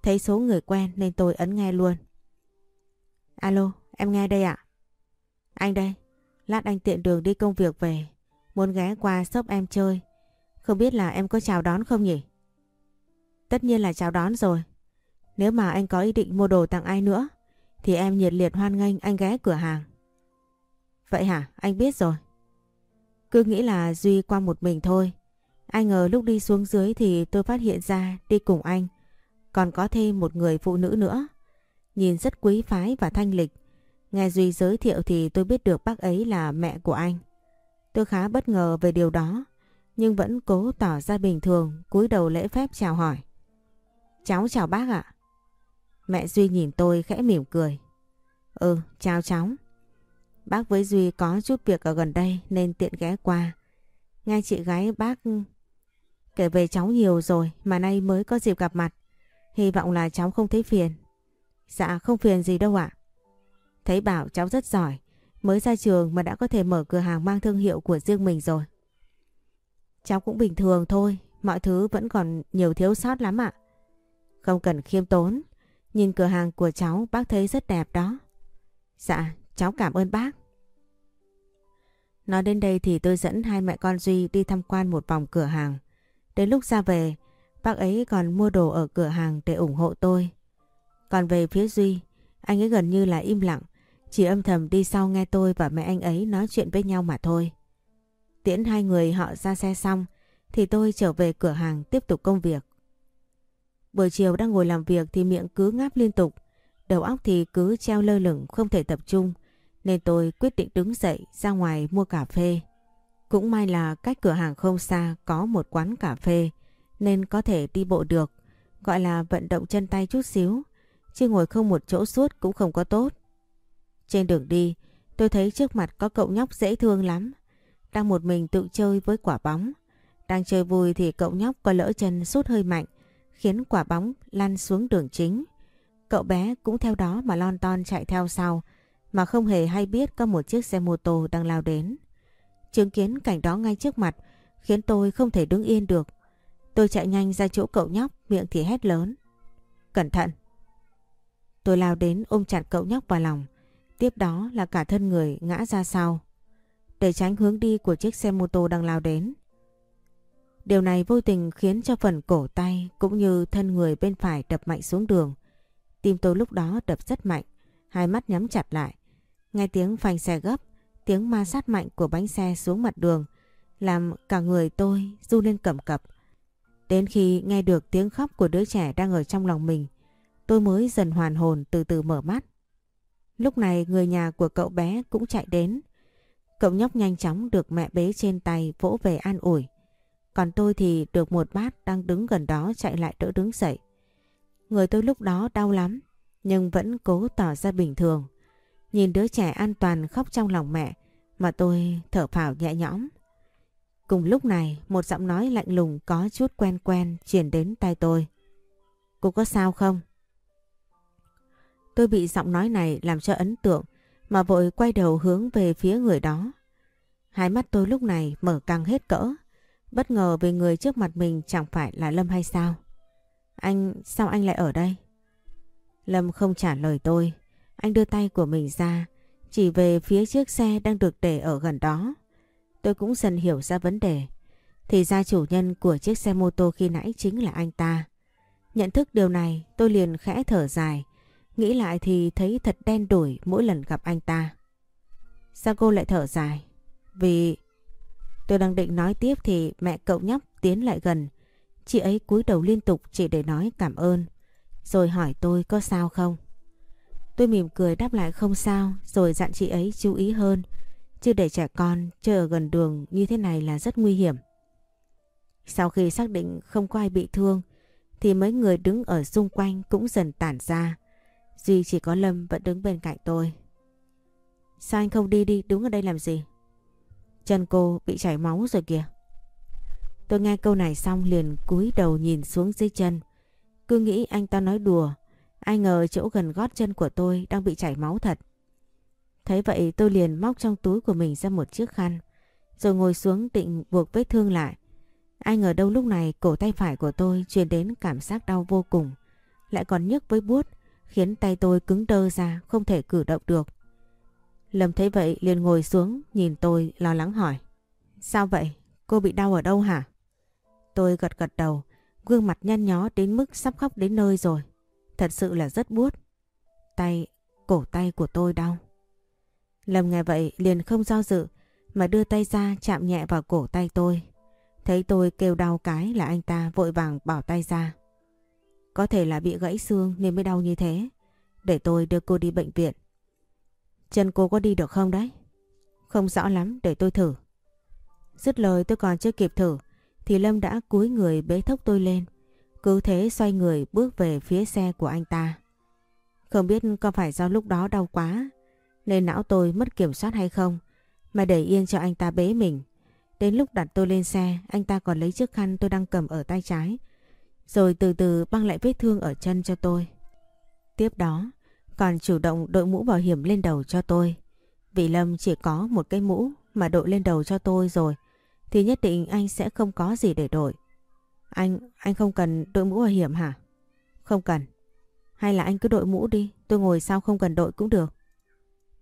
Thấy số người quen nên tôi ấn nghe luôn. Alo, em nghe đây ạ. Anh đây, lát anh tiện đường đi công việc về. Muốn ghé qua shop em chơi. Không biết là em có chào đón không nhỉ? Tất nhiên là chào đón rồi. Nếu mà anh có ý định mua đồ tặng ai nữa thì em nhiệt liệt hoan nghênh anh ghé cửa hàng. Vậy hả? Anh biết rồi. Cứ nghĩ là Duy qua một mình thôi. Ai ngờ lúc đi xuống dưới thì tôi phát hiện ra đi cùng anh. Còn có thêm một người phụ nữ nữa. Nhìn rất quý phái và thanh lịch. Nghe Duy giới thiệu thì tôi biết được bác ấy là mẹ của anh. Tôi khá bất ngờ về điều đó. Nhưng vẫn cố tỏ ra bình thường, cúi đầu lễ phép chào hỏi. Cháu chào bác ạ. Mẹ Duy nhìn tôi khẽ mỉm cười. Ừ, chào cháu. Bác với Duy có chút việc ở gần đây nên tiện ghé qua. Nghe chị gái bác kể về cháu nhiều rồi mà nay mới có dịp gặp mặt. Hy vọng là cháu không thấy phiền. Dạ không phiền gì đâu ạ. Thấy bảo cháu rất giỏi. Mới ra trường mà đã có thể mở cửa hàng mang thương hiệu của riêng mình rồi. Cháu cũng bình thường thôi. Mọi thứ vẫn còn nhiều thiếu sót lắm ạ. Không cần khiêm tốn. Nhìn cửa hàng của cháu bác thấy rất đẹp đó. Dạ, cháu cảm ơn bác. Nói đến đây thì tôi dẫn hai mẹ con Duy đi tham quan một vòng cửa hàng. Đến lúc ra về, bác ấy còn mua đồ ở cửa hàng để ủng hộ tôi. Còn về phía Duy, anh ấy gần như là im lặng, chỉ âm thầm đi sau nghe tôi và mẹ anh ấy nói chuyện với nhau mà thôi. Tiễn hai người họ ra xe xong, thì tôi trở về cửa hàng tiếp tục công việc. Buổi chiều đang ngồi làm việc thì miệng cứ ngáp liên tục, đầu óc thì cứ treo lơ lửng không thể tập trung, nên tôi quyết định đứng dậy ra ngoài mua cà phê. Cũng may là cách cửa hàng không xa có một quán cà phê nên có thể đi bộ được, gọi là vận động chân tay chút xíu, chứ ngồi không một chỗ suốt cũng không có tốt. Trên đường đi, tôi thấy trước mặt có cậu nhóc dễ thương lắm, đang một mình tự chơi với quả bóng. Đang chơi vui thì cậu nhóc có lỡ chân sút hơi mạnh, khiến quả bóng lăn xuống đường chính. Cậu bé cũng theo đó mà lon ton chạy theo sau, mà không hề hay biết có một chiếc xe mô tô đang lao đến. Chứng kiến cảnh đó ngay trước mặt khiến tôi không thể đứng yên được. Tôi chạy nhanh ra chỗ cậu nhóc, miệng thì hét lớn. Cẩn thận! Tôi lao đến ôm chặt cậu nhóc vào lòng. Tiếp đó là cả thân người ngã ra sau. Để tránh hướng đi của chiếc xe mô tô đang lao đến. Điều này vô tình khiến cho phần cổ tay cũng như thân người bên phải đập mạnh xuống đường. Tim tôi lúc đó đập rất mạnh, hai mắt nhắm chặt lại. Nghe tiếng phanh xe gấp, tiếng ma sát mạnh của bánh xe xuống mặt đường làm cả người tôi du lên cầm cập. Đến khi nghe được tiếng khóc của đứa trẻ đang ở trong lòng mình, tôi mới dần hoàn hồn từ từ mở mắt. Lúc này người nhà của cậu bé cũng chạy đến. Cậu nhóc nhanh chóng được mẹ bế trên tay vỗ về an ủi. Còn tôi thì được một bát đang đứng gần đó chạy lại đỡ đứng dậy. Người tôi lúc đó đau lắm, nhưng vẫn cố tỏ ra bình thường. Nhìn đứa trẻ an toàn khóc trong lòng mẹ mà tôi thở phào nhẹ nhõm. Cùng lúc này một giọng nói lạnh lùng có chút quen quen truyền đến tai tôi. Cô có sao không? Tôi bị giọng nói này làm cho ấn tượng mà vội quay đầu hướng về phía người đó. Hai mắt tôi lúc này mở căng hết cỡ. Bất ngờ về người trước mặt mình chẳng phải là Lâm hay sao? Anh, sao anh lại ở đây? Lâm không trả lời tôi. Anh đưa tay của mình ra, chỉ về phía chiếc xe đang được để ở gần đó. Tôi cũng dần hiểu ra vấn đề. Thì ra chủ nhân của chiếc xe mô tô khi nãy chính là anh ta. Nhận thức điều này tôi liền khẽ thở dài. Nghĩ lại thì thấy thật đen đủi mỗi lần gặp anh ta. Sao cô lại thở dài? Vì... Tôi đang định nói tiếp thì mẹ cậu nhóc tiến lại gần. Chị ấy cúi đầu liên tục chỉ để nói cảm ơn. Rồi hỏi tôi có sao không? Tôi mỉm cười đáp lại không sao, rồi dặn chị ấy chú ý hơn. Chứ để trẻ con chơi ở gần đường như thế này là rất nguy hiểm. Sau khi xác định không có ai bị thương, thì mấy người đứng ở xung quanh cũng dần tản ra. Duy chỉ có Lâm vẫn đứng bên cạnh tôi. Sao anh không đi đi, đứng ở đây làm gì? Chân cô bị chảy máu rồi kìa. Tôi nghe câu này xong liền cúi đầu nhìn xuống dưới chân. Cứ nghĩ anh ta nói đùa. Ai ngờ chỗ gần gót chân của tôi đang bị chảy máu thật. Thấy vậy tôi liền móc trong túi của mình ra một chiếc khăn. Rồi ngồi xuống định buộc vết thương lại. Ai ngờ đâu lúc này cổ tay phải của tôi truyền đến cảm giác đau vô cùng. Lại còn nhức với buốt, khiến tay tôi cứng đơ ra, không thể cử động được. Lâm thấy vậy liền ngồi xuống nhìn tôi lo lắng hỏi. Sao vậy? Cô bị đau ở đâu hả? Tôi gật gật đầu, gương mặt nhăn nhó đến mức sắp khóc đến nơi rồi. Thật sự là rất buốt. Tay, cổ tay của tôi đau. Lâm nghe vậy liền không do dự mà đưa tay ra chạm nhẹ vào cổ tay tôi. Thấy tôi kêu đau cái là anh ta vội vàng bỏ tay ra. Có thể là bị gãy xương nên mới đau như thế. Để tôi đưa cô đi bệnh viện. Chân cô có đi được không đấy? Không rõ lắm, để tôi thử. Dứt lời tôi còn chưa kịp thử, thì Lâm đã cúi người bế thốc tôi lên. Cứ thế xoay người bước về phía xe của anh ta. Không biết có phải do lúc đó đau quá, nên não tôi mất kiểm soát hay không, mà để yên cho anh ta bế mình. Đến lúc đặt tôi lên xe, anh ta còn lấy chiếc khăn tôi đang cầm ở tay trái, rồi từ từ băng lại vết thương ở chân cho tôi. Tiếp đó, còn chủ động đội mũ bảo hiểm lên đầu cho tôi. Vì Lâm chỉ có một cái mũ mà đội lên đầu cho tôi rồi, thì nhất định anh sẽ không có gì để đội. Anh, anh không cần đội mũ bảo hiểm hả? Không cần. Hay là anh cứ đội mũ đi, tôi ngồi sau không cần đội cũng được.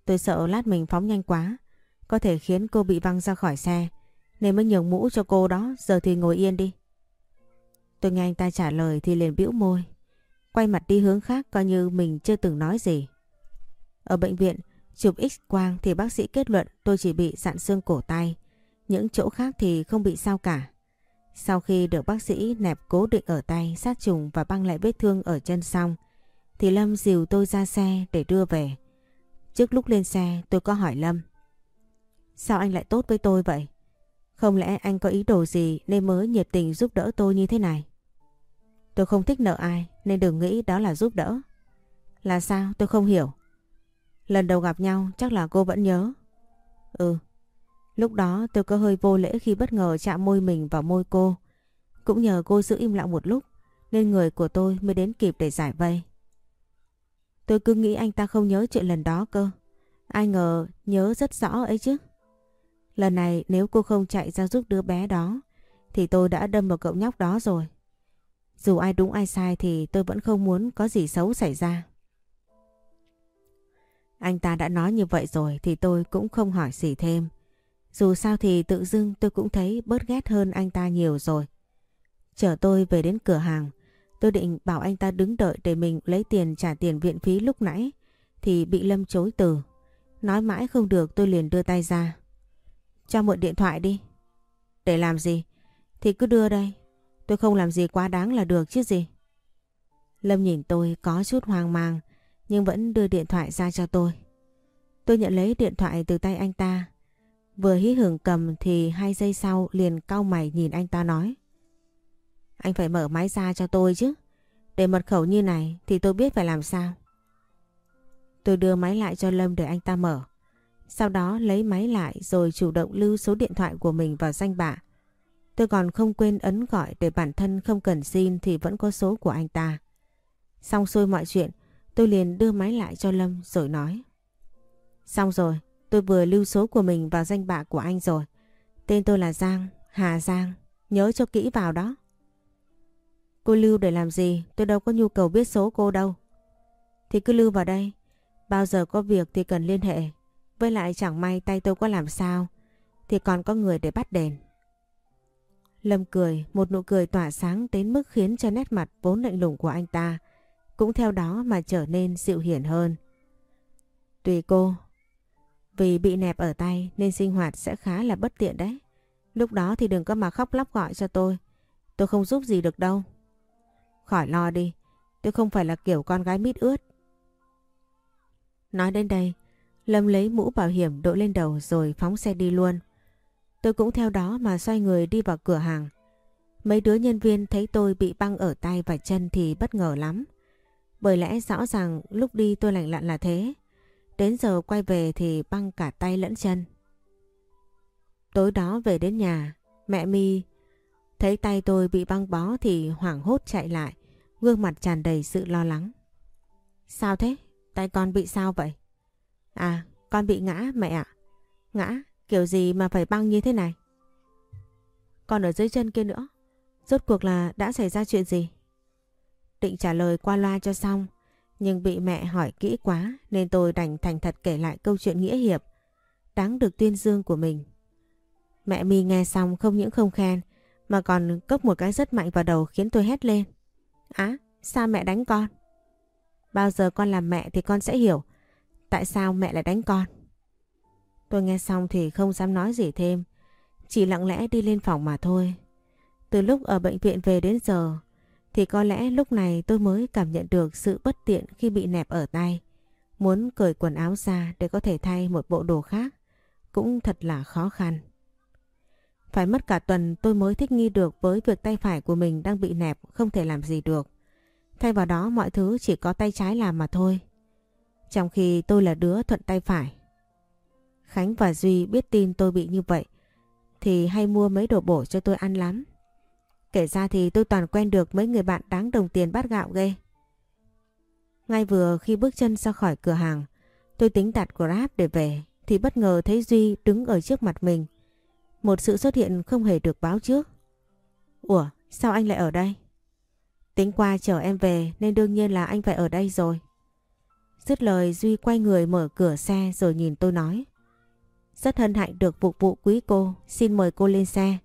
Tôi sợ lát mình phóng nhanh quá, có thể khiến cô bị văng ra khỏi xe, nên mới nhường mũ cho cô đó, giờ thì ngồi yên đi. Tôi nghe anh ta trả lời thì liền bĩu môi, quay mặt đi hướng khác coi như mình chưa từng nói gì. Ở bệnh viện, chụp x-quang thì bác sĩ kết luận tôi chỉ bị sạn xương cổ tay, những chỗ khác thì không bị sao cả. Sau khi được bác sĩ nẹp cố định ở tay, sát trùng và băng lại vết thương ở chân xong, thì Lâm dìu tôi ra xe để đưa về. Trước lúc lên xe tôi có hỏi Lâm. Sao anh lại tốt với tôi vậy? Không lẽ anh có ý đồ gì nên mới nhiệt tình giúp đỡ tôi như thế này? Tôi không thích nợ ai nên đừng nghĩ đó là giúp đỡ. Là sao tôi không hiểu. Lần đầu gặp nhau chắc là cô vẫn nhớ. Ừ, Lúc đó tôi có hơi vô lễ khi bất ngờ chạm môi mình vào môi cô. Cũng nhờ cô giữ im lặng một lúc nên người của tôi mới đến kịp để giải vây. Tôi cứ nghĩ anh ta không nhớ chuyện lần đó cơ. Ai ngờ nhớ rất rõ ấy chứ. Lần này nếu cô không chạy ra giúp đứa bé đó thì tôi đã đâm vào cậu nhóc đó rồi. Dù ai đúng ai sai thì tôi vẫn không muốn có gì xấu xảy ra. Anh ta đã nói như vậy rồi thì tôi cũng không hỏi gì thêm. Dù sao thì tự dưng tôi cũng thấy bớt ghét hơn anh ta nhiều rồi. Chở tôi về đến cửa hàng, tôi định bảo anh ta đứng đợi để mình lấy tiền trả tiền viện phí lúc nãy, thì bị Lâm chối từ. Nói mãi không được tôi liền đưa tay ra. Cho mượn điện thoại đi. Để làm gì? Thì cứ đưa đây. Tôi không làm gì quá đáng là được chứ gì. Lâm nhìn tôi có chút hoang mang, nhưng vẫn đưa điện thoại ra cho tôi. Tôi nhận lấy điện thoại từ tay anh ta, Vừa hí hưởng cầm thì hai giây sau liền cau mày nhìn anh ta nói. Anh phải mở máy ra cho tôi chứ. Để mật khẩu như này thì tôi biết phải làm sao. Tôi đưa máy lại cho Lâm để anh ta mở. Sau đó lấy máy lại rồi chủ động lưu số điện thoại của mình vào danh bạ. Tôi còn không quên ấn gọi để bản thân không cần xin thì vẫn có số của anh ta. Xong xuôi mọi chuyện, tôi liền đưa máy lại cho Lâm rồi nói. Xong rồi, Tôi vừa lưu số của mình vào danh bạ của anh rồi. Tên tôi là Giang, Hà Giang. Nhớ cho kỹ vào đó. Cô lưu để làm gì? Tôi đâu có nhu cầu biết số cô đâu. Thì cứ lưu vào đây. Bao giờ có việc thì cần liên hệ. Với lại chẳng may tay tôi có làm sao. Thì còn có người để bắt đền. Lâm cười, một nụ cười tỏa sáng đến mức khiến cho nét mặt vốn lạnh lùng của anh ta cũng theo đó mà trở nên dịu hiền hơn. Tùy cô, vì bị nẹp ở tay nên sinh hoạt sẽ khá là bất tiện đấy. Lúc đó thì đừng có mà khóc lóc gọi cho tôi. Tôi không giúp gì được đâu. Khỏi lo đi. Tôi không phải là kiểu con gái mít ướt. Nói đến đây, Lâm lấy mũ bảo hiểm đội lên đầu rồi phóng xe đi luôn. Tôi cũng theo đó mà xoay người đi vào cửa hàng. Mấy đứa nhân viên thấy tôi bị băng ở tay và chân thì bất ngờ lắm. Bởi lẽ rõ ràng lúc đi tôi lạnh lặn là thế. Đến giờ quay về thì băng cả tay lẫn chân. Tối đó về đến nhà, mẹ mi thấy tay tôi bị băng bó thì hoảng hốt chạy lại, gương mặt tràn đầy sự lo lắng. Sao thế? Tay con bị sao vậy? À, con bị ngã mẹ ạ. Ngã? Kiểu gì mà phải băng như thế này? Còn ở dưới chân kia nữa, rốt cuộc là đã xảy ra chuyện gì? Định trả lời qua loa cho xong, nhưng bị mẹ hỏi kỹ quá nên tôi đành thành thật kể lại câu chuyện nghĩa hiệp, đáng được tuyên dương của mình. Mẹ mi nghe xong không những không khen mà còn cốc một cái rất mạnh vào đầu khiến tôi hét lên. Á, sao mẹ đánh con? Bao giờ con làm mẹ thì con sẽ hiểu tại sao mẹ lại đánh con. Tôi nghe xong thì không dám nói gì thêm, chỉ lặng lẽ đi lên phòng mà thôi. Từ lúc ở bệnh viện về đến giờ thì có lẽ lúc này tôi mới cảm nhận được sự bất tiện khi bị nẹp ở tay. Muốn cởi quần áo ra để có thể thay một bộ đồ khác cũng thật là khó khăn. Phải mất cả tuần tôi mới thích nghi được với việc tay phải của mình đang bị nẹp không thể làm gì được. Thay vào đó mọi thứ chỉ có tay trái làm mà thôi. Trong khi tôi là đứa thuận tay phải. Khánh và Duy biết tin tôi bị như vậy thì hay mua mấy đồ bổ cho tôi ăn lắm. Kể ra thì tôi toàn quen được mấy người bạn đáng đồng tiền bát gạo ghê. Ngay vừa khi bước chân ra khỏi cửa hàng, tôi tính đặt Grab để về thì bất ngờ thấy Duy đứng ở trước mặt mình. Một sự xuất hiện không hề được báo trước. Ủa, sao anh lại ở đây? Tính qua chờ em về nên đương nhiên là anh phải ở đây rồi. Dứt lời Duy quay người mở cửa xe rồi nhìn tôi nói. Rất hân hạnh được phục vụ quý cô, xin mời cô lên xe.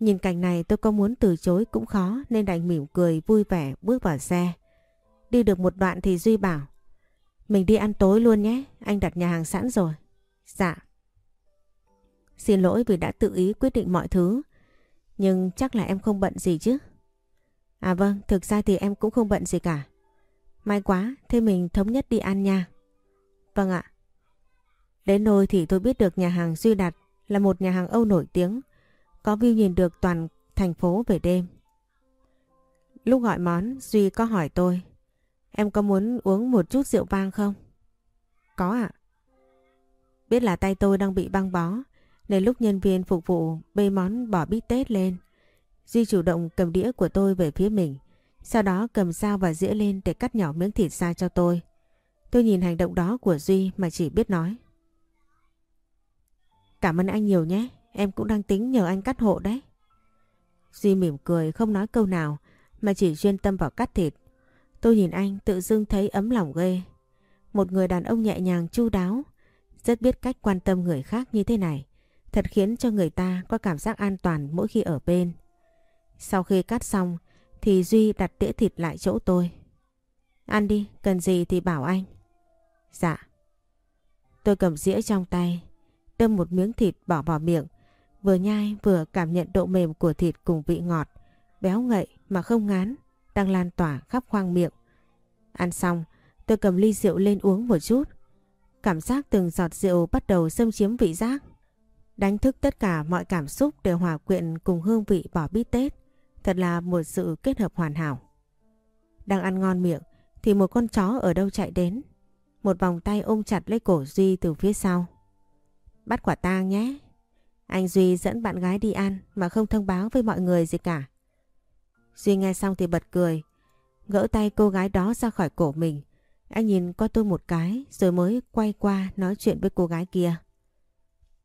Nhìn cảnh này tôi có muốn từ chối cũng khó nên đành mỉm cười vui vẻ bước vào xe. Đi được một đoạn thì Duy bảo Mình đi ăn tối luôn nhé, anh đặt nhà hàng sẵn rồi. Dạ. Xin lỗi vì đã tự ý quyết định mọi thứ. Nhưng chắc là em không bận gì chứ. À vâng, thực ra thì em cũng không bận gì cả. May quá, thế mình thống nhất đi ăn nha. Vâng ạ. Đến nơi thì tôi biết được nhà hàng Duy Đạt là một nhà hàng Âu nổi tiếng, có view nhìn được toàn thành phố về đêm. Lúc gọi món, Duy có hỏi tôi, em có muốn uống một chút rượu vang không? Có ạ. Biết là tay tôi đang bị băng bó, nên lúc nhân viên phục vụ bê món bỏ bít tết lên, Duy chủ động cầm đĩa của tôi về phía mình, sau đó cầm dao và dĩa lên để cắt nhỏ miếng thịt ra cho tôi. Tôi nhìn hành động đó của Duy mà chỉ biết nói. Cảm ơn anh nhiều nhé, em cũng đang tính nhờ anh cắt hộ đấy. Duy mỉm cười không nói câu nào mà chỉ chuyên tâm vào cắt thịt. Tôi nhìn anh tự dưng thấy ấm lòng ghê. Một người đàn ông nhẹ nhàng chu đáo, rất biết cách quan tâm người khác như thế này. Thật khiến cho người ta có cảm giác an toàn mỗi khi ở bên. Sau khi cắt xong thì Duy đặt đĩa thịt lại chỗ tôi. Ăn đi, cần gì thì bảo anh. Dạ. Tôi cầm dĩa trong tay, đâm một miếng thịt bỏ vào miệng, vừa nhai vừa cảm nhận độ mềm của thịt cùng vị ngọt, béo ngậy mà không ngán, đang lan tỏa khắp khoang miệng. Ăn xong, tôi cầm ly rượu lên uống một chút. Cảm giác từng giọt rượu bắt đầu xâm chiếm vị giác. Đánh thức tất cả mọi cảm xúc đều hòa quyện cùng hương vị bỏ bít tết. Thật là một sự kết hợp hoàn hảo. Đang ăn ngon miệng thì một con chó ở đâu chạy đến. Một vòng tay ôm chặt lấy cổ Duy từ phía sau. Bắt quả tang nhé. Anh Duy dẫn bạn gái đi ăn mà không thông báo với mọi người gì cả. Duy nghe xong thì bật cười. Gỡ tay cô gái đó ra khỏi cổ mình. Anh nhìn qua tôi một cái rồi mới quay qua nói chuyện với cô gái kia.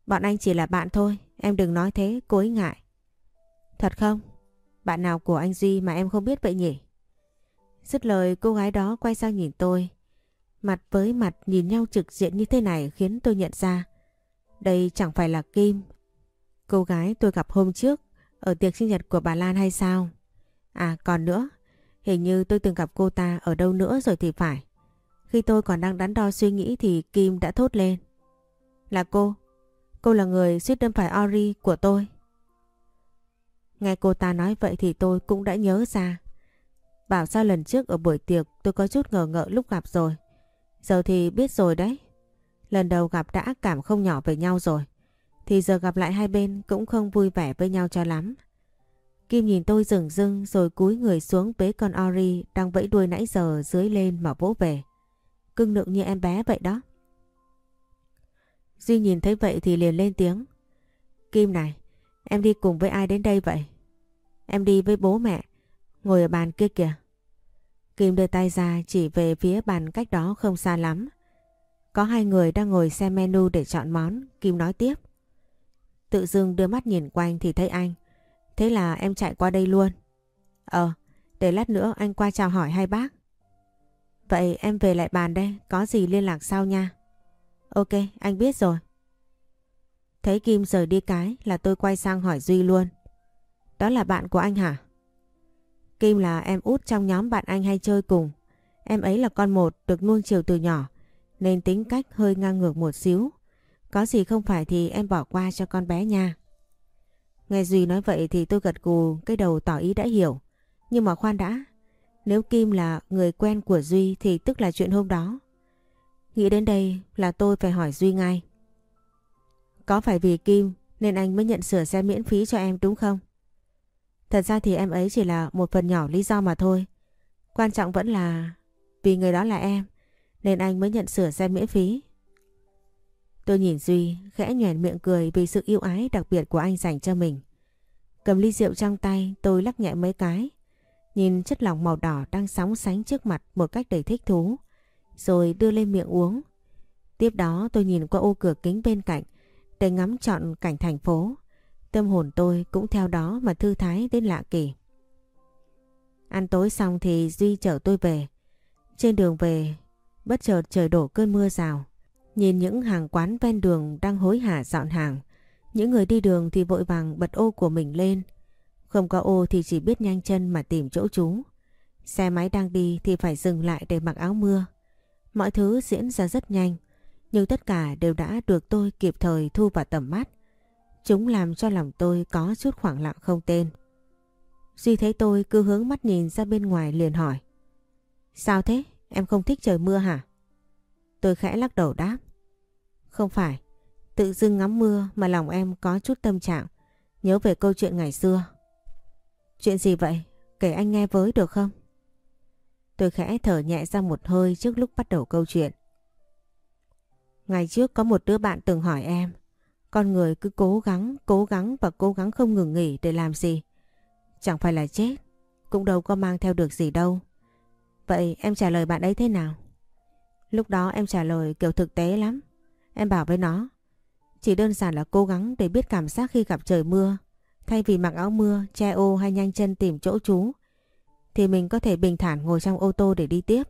Bọn anh chỉ là bạn thôi, em đừng nói thế, cô ấy ngại. Thật không? Bạn nào của anh Duy mà em không biết vậy nhỉ? Dứt lời cô gái đó quay sang nhìn tôi. Mặt với mặt nhìn nhau trực diện như thế này khiến tôi nhận ra. Đây chẳng phải là Kim. Cô gái tôi gặp hôm trước ở tiệc sinh nhật của bà Lan hay sao? À còn nữa, hình như tôi từng gặp cô ta ở đâu nữa rồi thì phải. Khi tôi còn đang đắn đo suy nghĩ thì Kim đã thốt lên. Là cô, cô là người suýt đâm phải Ori của tôi. Nghe cô ta nói vậy thì tôi cũng đã nhớ ra. Bảo sao lần trước ở buổi tiệc tôi có chút ngờ ngợ lúc gặp rồi. Giờ thì biết rồi đấy. Lần đầu gặp đã cảm không nhỏ về nhau rồi. Thì giờ gặp lại hai bên cũng không vui vẻ với nhau cho lắm. Kim nhìn tôi rừng rưng rồi cúi người xuống bế con Ori đang vẫy đuôi nãy giờ dưới lên mà vỗ về. Cưng nựng như em bé vậy đó. Duy nhìn thấy vậy thì liền lên tiếng. Kim này, Em đi cùng với ai đến đây vậy? Em đi với bố mẹ, ngồi ở bàn kia kìa. Kim đưa tay ra chỉ về phía bàn cách đó không xa lắm. Có hai người đang ngồi xem menu để chọn món, Kim nói tiếp. Tự dưng đưa mắt nhìn quanh thì thấy anh. Thế là em chạy qua đây luôn. Ờ, để lát nữa anh qua chào hỏi hai bác. Vậy em về lại bàn đây, có gì liên lạc sau nha. Ok, anh biết rồi. Thấy Kim rời đi cái là tôi quay sang hỏi Duy luôn. Đó là bạn của anh hả? Kim là em út trong nhóm bạn anh hay chơi cùng. Em ấy là con một được nuông chiều từ nhỏ nên tính cách hơi ngang ngược một xíu. Có gì không phải thì em bỏ qua cho con bé nha. Nghe Duy nói vậy thì tôi gật gù cái đầu tỏ ý đã hiểu. Nhưng mà khoan đã, nếu Kim là người quen của Duy thì tức là chuyện hôm đó. Nghĩ đến đây là tôi phải hỏi Duy ngay. Có phải vì Kim nên anh mới nhận sửa xe miễn phí cho em đúng không? Thật ra thì em ấy chỉ là một phần nhỏ lý do mà thôi. Quan trọng vẫn là vì người đó là em nên anh mới nhận sửa xe miễn phí. Tôi nhìn Duy khẽ nhoẻn miệng cười vì sự yêu ái đặc biệt của anh dành cho mình. Cầm ly rượu trong tay tôi lắc nhẹ mấy cái. Nhìn chất lỏng màu đỏ đang sóng sánh trước mặt một cách đầy thích thú. Rồi đưa lên miệng uống. Tiếp đó tôi nhìn qua ô cửa kính bên cạnh để ngắm trọn cảnh thành phố. Tâm hồn tôi cũng theo đó mà thư thái đến lạ kỳ. Ăn tối xong thì Duy chở tôi về. Trên đường về, bất chợt trời đổ cơn mưa rào. Nhìn những hàng quán ven đường đang hối hả dọn hàng. Những người đi đường thì vội vàng bật ô của mình lên. Không có ô thì chỉ biết nhanh chân mà tìm chỗ trú. Xe máy đang đi thì phải dừng lại để mặc áo mưa. Mọi thứ diễn ra rất nhanh. Nhưng tất cả đều đã được tôi kịp thời thu vào tầm mắt. Chúng làm cho lòng tôi có chút khoảng lặng không tên. Duy thấy tôi cứ hướng mắt nhìn ra bên ngoài liền hỏi. Sao thế? Em không thích trời mưa hả? Tôi khẽ lắc đầu đáp. Không phải, tự dưng ngắm mưa mà lòng em có chút tâm trạng, nhớ về câu chuyện ngày xưa. Chuyện gì vậy? Kể anh nghe với được không? Tôi khẽ thở nhẹ ra một hơi trước lúc bắt đầu câu chuyện. Ngày trước có một đứa bạn từng hỏi em, con người cứ cố gắng, cố gắng và cố gắng không ngừng nghỉ để làm gì? Chẳng phải là chết, cũng đâu có mang theo được gì đâu. Vậy em trả lời bạn ấy thế nào? Lúc đó em trả lời kiểu thực tế lắm. Em bảo với nó, chỉ đơn giản là cố gắng để biết cảm giác khi gặp trời mưa. Thay vì mặc áo mưa, che ô hay nhanh chân tìm chỗ trú, thì mình có thể bình thản ngồi trong ô tô để đi tiếp.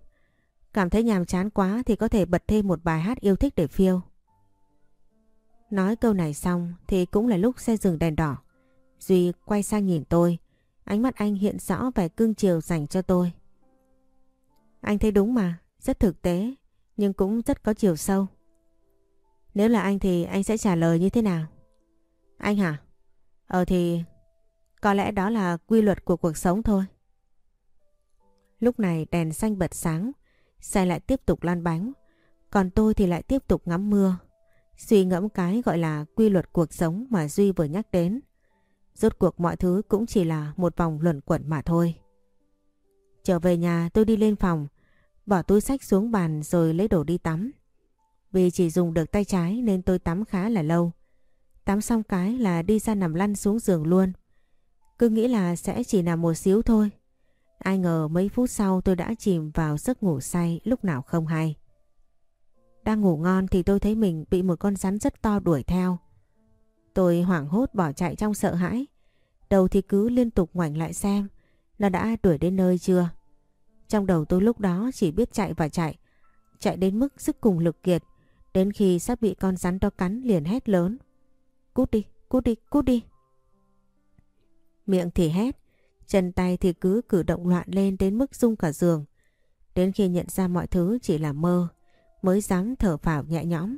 Cảm thấy nhàm chán quá thì có thể bật thêm một bài hát yêu thích để phiêu. Nói câu này xong thì cũng là lúc xe dừng đèn đỏ. Duy quay sang nhìn tôi. Ánh mắt anh hiện rõ vẻ cưng chiều dành cho tôi. Anh thấy đúng mà, rất thực tế, nhưng cũng rất có chiều sâu. Nếu là anh thì anh sẽ trả lời như thế nào? Anh hả? Ờ thì có lẽ đó là quy luật của cuộc sống thôi. Lúc này đèn xanh bật sáng, xe lại tiếp tục lan bánh, còn tôi thì lại tiếp tục ngắm mưa. Suy ngẫm cái gọi là quy luật cuộc sống mà Duy vừa nhắc đến. Rốt cuộc mọi thứ cũng chỉ là một vòng luẩn quẩn mà thôi. Trở về nhà tôi đi lên phòng, bỏ túi sách xuống bàn rồi lấy đồ đi tắm. Vì chỉ dùng được tay trái nên tôi tắm khá là lâu. Tắm xong cái là đi ra nằm lăn xuống giường luôn. Cứ nghĩ là sẽ chỉ nằm một xíu thôi. Ai ngờ mấy phút sau tôi đã chìm vào giấc ngủ say lúc nào không hay. Đang ngủ ngon thì tôi thấy mình bị một con rắn rất to đuổi theo. Tôi hoảng hốt bỏ chạy trong sợ hãi. Đầu thì cứ liên tục ngoảnh lại xem nó đã đuổi đến nơi chưa. Trong đầu tôi lúc đó chỉ biết chạy và chạy. Chạy đến mức sức cùng lực kiệt. Đến khi sắp bị con rắn đó cắn liền hét lớn. Cút đi, cút đi, cút đi. Miệng thì hét, chân tay thì cứ cử động loạn lên đến mức rung cả giường. Đến khi nhận ra mọi thứ chỉ là mơ, mới dám thở phào nhẹ nhõm.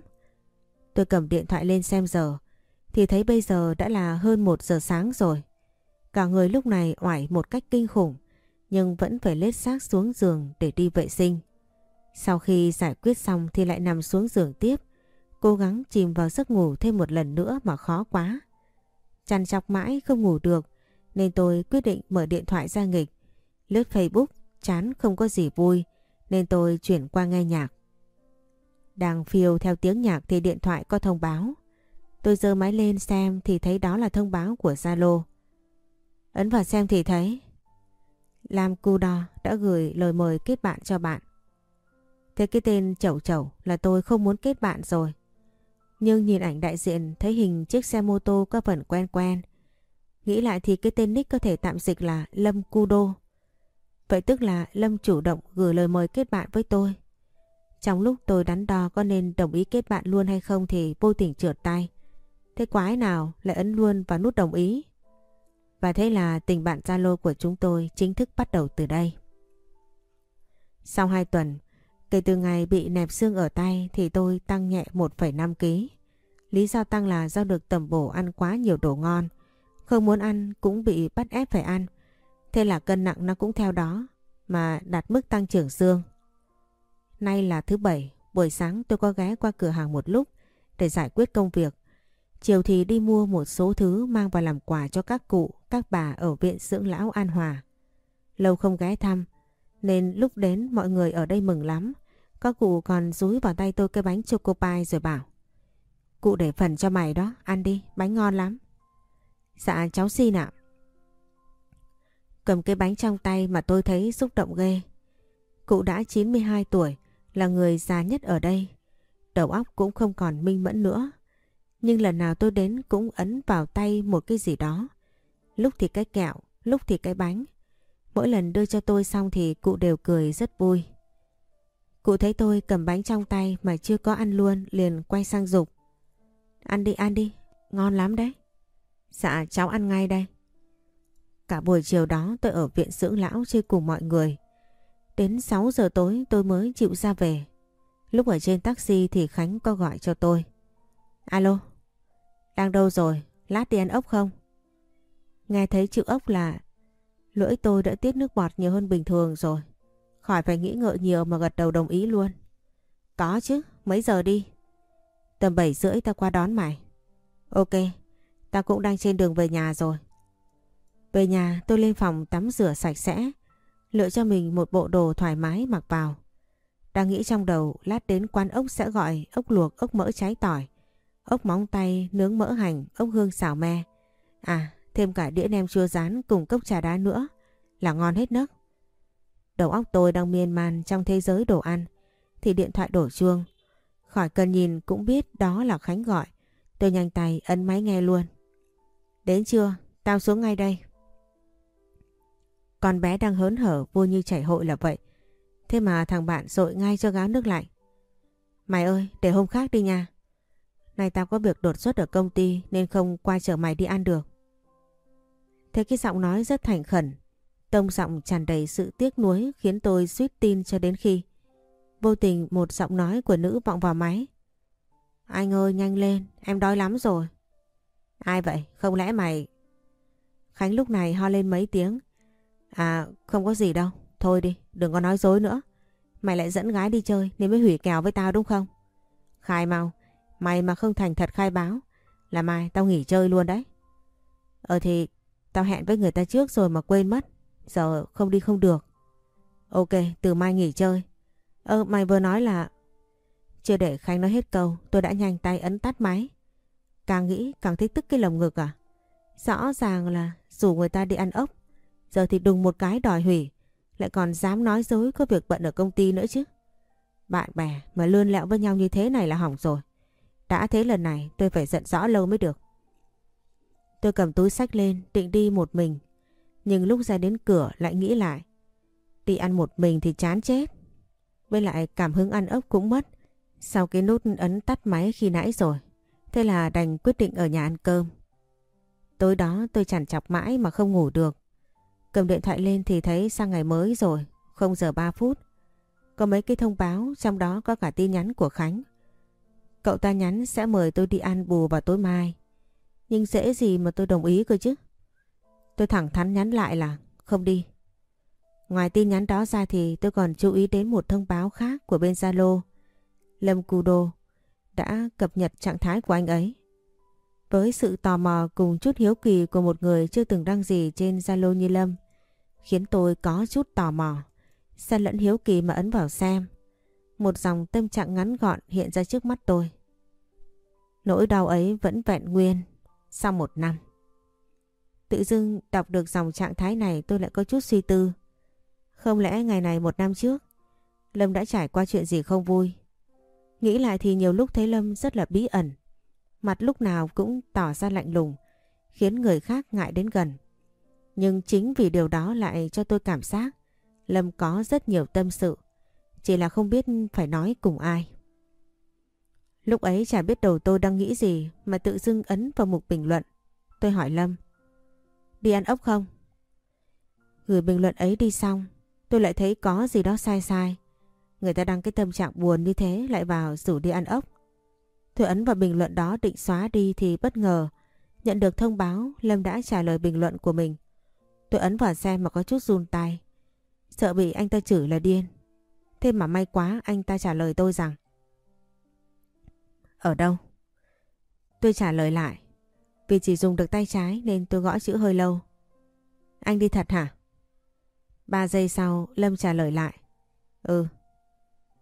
Tôi cầm điện thoại lên xem giờ, thì thấy bây giờ đã là hơn một giờ sáng rồi. Cả người lúc này oải một cách kinh khủng, nhưng vẫn phải lết xác xuống giường để đi vệ sinh. Sau khi giải quyết xong thì lại nằm xuống giường tiếp, cố gắng chìm vào giấc ngủ thêm một lần nữa mà khó quá. Chăn chọc mãi không ngủ được nên tôi quyết định mở điện thoại ra nghịch. Lướt Facebook, chán không có gì vui nên tôi chuyển qua nghe nhạc. Đang phiêu theo tiếng nhạc thì điện thoại có thông báo. Tôi giơ máy lên xem thì thấy đó là thông báo của Zalo. Ấn vào xem thì thấy Lam Cu Đo đã gửi lời mời kết bạn cho bạn. Thế cái tên chẩu chẩu là tôi không muốn kết bạn rồi. Nhưng nhìn ảnh đại diện, thấy hình chiếc xe mô tô có phần quen quen. Nghĩ lại thì cái tên nick có thể tạm dịch là Lâm Cu Đô. Vậy tức là Lâm chủ động gửi lời mời kết bạn với tôi. Trong lúc tôi đắn đo có nên đồng ý kết bạn luôn hay không thì vô tình trượt tay. Thế quái nào lại ấn luôn vào nút đồng ý. Và thế là tình bạn Zalo của chúng tôi chính thức bắt đầu từ đây. Sau 2 tuần, kể từ ngày bị nẹp xương ở tay thì tôi tăng nhẹ 1,5 kg. Lý do tăng là do được tầm bổ ăn quá nhiều đồ ngon, Không muốn ăn cũng bị bắt ép phải ăn. Thế là cân nặng nó cũng theo đó mà đạt mức tăng trưởng xương. Nay là thứ bảy, buổi sáng tôi có ghé qua cửa hàng một lúc để giải quyết công việc. Chiều thì đi mua một số thứ mang vào làm quà cho các cụ, các bà ở viện dưỡng lão An Hòa. Lâu không ghé thăm, nên lúc đến mọi người ở đây mừng lắm. các cụ còn rúi vào tay tôi cái bánh choco pie rồi bảo. Cụ để phần cho mày đó, ăn đi, bánh ngon lắm. Dạ cháu xin ạ. Cầm cái bánh trong tay mà tôi thấy xúc động ghê. Cụ đã 92 tuổi, là người già nhất ở đây. Đầu óc cũng không còn minh mẫn nữa. Nhưng lần nào tôi đến cũng ấn vào tay một cái gì đó. Lúc thì cái kẹo, lúc thì cái bánh. Mỗi lần đưa cho tôi xong thì cụ đều cười rất vui. Cụ thấy tôi cầm bánh trong tay mà chưa có ăn luôn liền quay sang dục. Ăn đi ăn đi, ngon lắm đấy. Dạ cháu ăn ngay đây. Cả buổi chiều đó tôi ở viện dưỡng lão chơi cùng mọi người. Đến 6 giờ tối tôi mới chịu ra về. Lúc ở trên taxi thì Khánh có gọi cho tôi. Alo, đang đâu rồi? Lát đi ăn ốc không? Nghe thấy chữ ốc là lưỡi tôi đã tiết nước bọt nhiều hơn bình thường rồi. Khỏi phải nghĩ ngợi nhiều mà gật đầu đồng ý luôn. Có chứ, mấy giờ đi? Tầm 7 rưỡi ta qua đón mày. Ok, ta cũng đang trên đường về nhà rồi. Về nhà tôi lên phòng tắm rửa sạch sẽ, lựa cho mình một bộ đồ thoải mái mặc vào. Đang nghĩ trong đầu lát đến quán ốc sẽ gọi ốc luộc ốc mỡ cháy tỏi, ốc móng tay nướng mỡ hành, ốc hương xào me. À, thêm cả đĩa nem chua rán cùng cốc trà đá nữa là ngon hết nấc. Đầu óc tôi đang miên man trong thế giới đồ ăn thì điện thoại đổ chuông. Khỏi cần nhìn cũng biết đó là Khánh gọi. Tôi nhanh tay ấn máy nghe luôn. Đến chưa? Tao xuống ngay đây. Con bé đang hớn hở vui như chảy hội là vậy. Thế mà thằng bạn dội ngay cho gáo nước lạnh. Mày ơi, để hôm khác đi nha nay tao có việc đột xuất ở công ty nên không qua chở mày đi ăn được. Thế cái giọng nói rất thành khẩn. Tông giọng tràn đầy sự tiếc nuối khiến tôi suýt tin cho đến khi vô tình một giọng nói của nữ vọng vào máy. Anh ơi nhanh lên, em đói lắm rồi. Ai vậy? Không lẽ mày... Khánh lúc này ho lên mấy tiếng. À không có gì đâu. Thôi đi, đừng có nói dối nữa. Mày lại dẫn gái đi chơi nên mới hủy kèo với tao đúng không? Khai mau, mày mà không thành thật khai báo là mai tao nghỉ chơi luôn đấy. Ờ thì tao hẹn với người ta trước rồi mà quên mất. Giờ không đi không được. Ok, từ mai nghỉ chơi. Ơ mày vừa nói là... Chưa để Khánh nói hết câu, tôi đã nhanh tay ấn tắt máy. Càng nghĩ càng thấy tức cái lồng ngực à? Rõ ràng là dù người ta đi ăn ốc. Giờ thì đùng một cái đòi hủy. Lại còn dám nói dối có việc bận ở công ty nữa chứ. Bạn bè mà lươn lẹo với nhau như thế này là hỏng rồi. Đã thế lần này tôi phải giận rõ lâu mới được. Tôi cầm túi sách lên định đi một mình. Nhưng lúc ra đến cửa lại nghĩ lại. Đi ăn một mình thì chán chết. Với lại cảm hứng ăn ốc cũng mất. Sau cái nút ấn tắt máy khi nãy rồi. Thế là đành quyết định ở nhà ăn cơm. Tối đó tôi chẳng chọc mãi mà không ngủ được. Cầm điện thoại lên thì thấy sang ngày mới rồi, 0 giờ 3 phút. Có mấy cái thông báo, trong đó có cả tin nhắn của Khánh. Cậu ta nhắn sẽ mời tôi đi ăn bù vào tối mai. Nhưng dễ gì mà tôi đồng ý cơ chứ. Tôi thẳng thắn nhắn lại là không đi. Ngoài tin nhắn đó ra thì tôi còn chú ý đến một thông báo khác của bên Zalo. Lâm Cù Đô đã cập nhật trạng thái của anh ấy. Với sự tò mò cùng chút hiếu kỳ của một người chưa từng đăng gì trên Zalo như Lâm, khiến tôi có chút tò mò. Xen lẫn hiếu kỳ mà ấn vào xem. Một dòng tâm trạng ngắn gọn hiện ra trước mắt tôi. Nỗi đau ấy vẫn vẹn nguyên sau một năm. Tự dưng đọc được dòng trạng thái này tôi lại có chút suy tư. Không lẽ ngày này một năm trước, Lâm đã trải qua chuyện gì không vui? Nghĩ lại thì nhiều lúc thấy Lâm rất là bí ẩn. Mặt lúc nào cũng tỏ ra lạnh lùng, khiến người khác ngại đến gần. Nhưng chính vì điều đó lại cho tôi cảm giác Lâm có rất nhiều tâm sự, chỉ là không biết phải nói cùng ai. Lúc ấy chả biết đầu tôi đang nghĩ gì mà tự dưng ấn vào mục bình luận. Tôi hỏi Lâm. Đi ăn ốc không? Gửi bình luận ấy đi xong, tôi lại thấy có gì đó sai sai. Người ta đang cái tâm trạng buồn như thế lại vào rủ đi ăn ốc. Tôi ấn vào bình luận đó định xóa đi thì bất ngờ Nhận được thông báo, Lâm đã trả lời bình luận của mình. Tôi ấn vào xem mà có chút run tay. Sợ bị anh ta chửi là điên. Thế mà may quá, anh ta trả lời tôi rằng, Ở đâu? Tôi trả lời lại, Vì chỉ dùng được tay trái nên tôi gõ chữ hơi lâu. Anh đi thật hả? Ba giây sau, Lâm trả lời lại Ừ.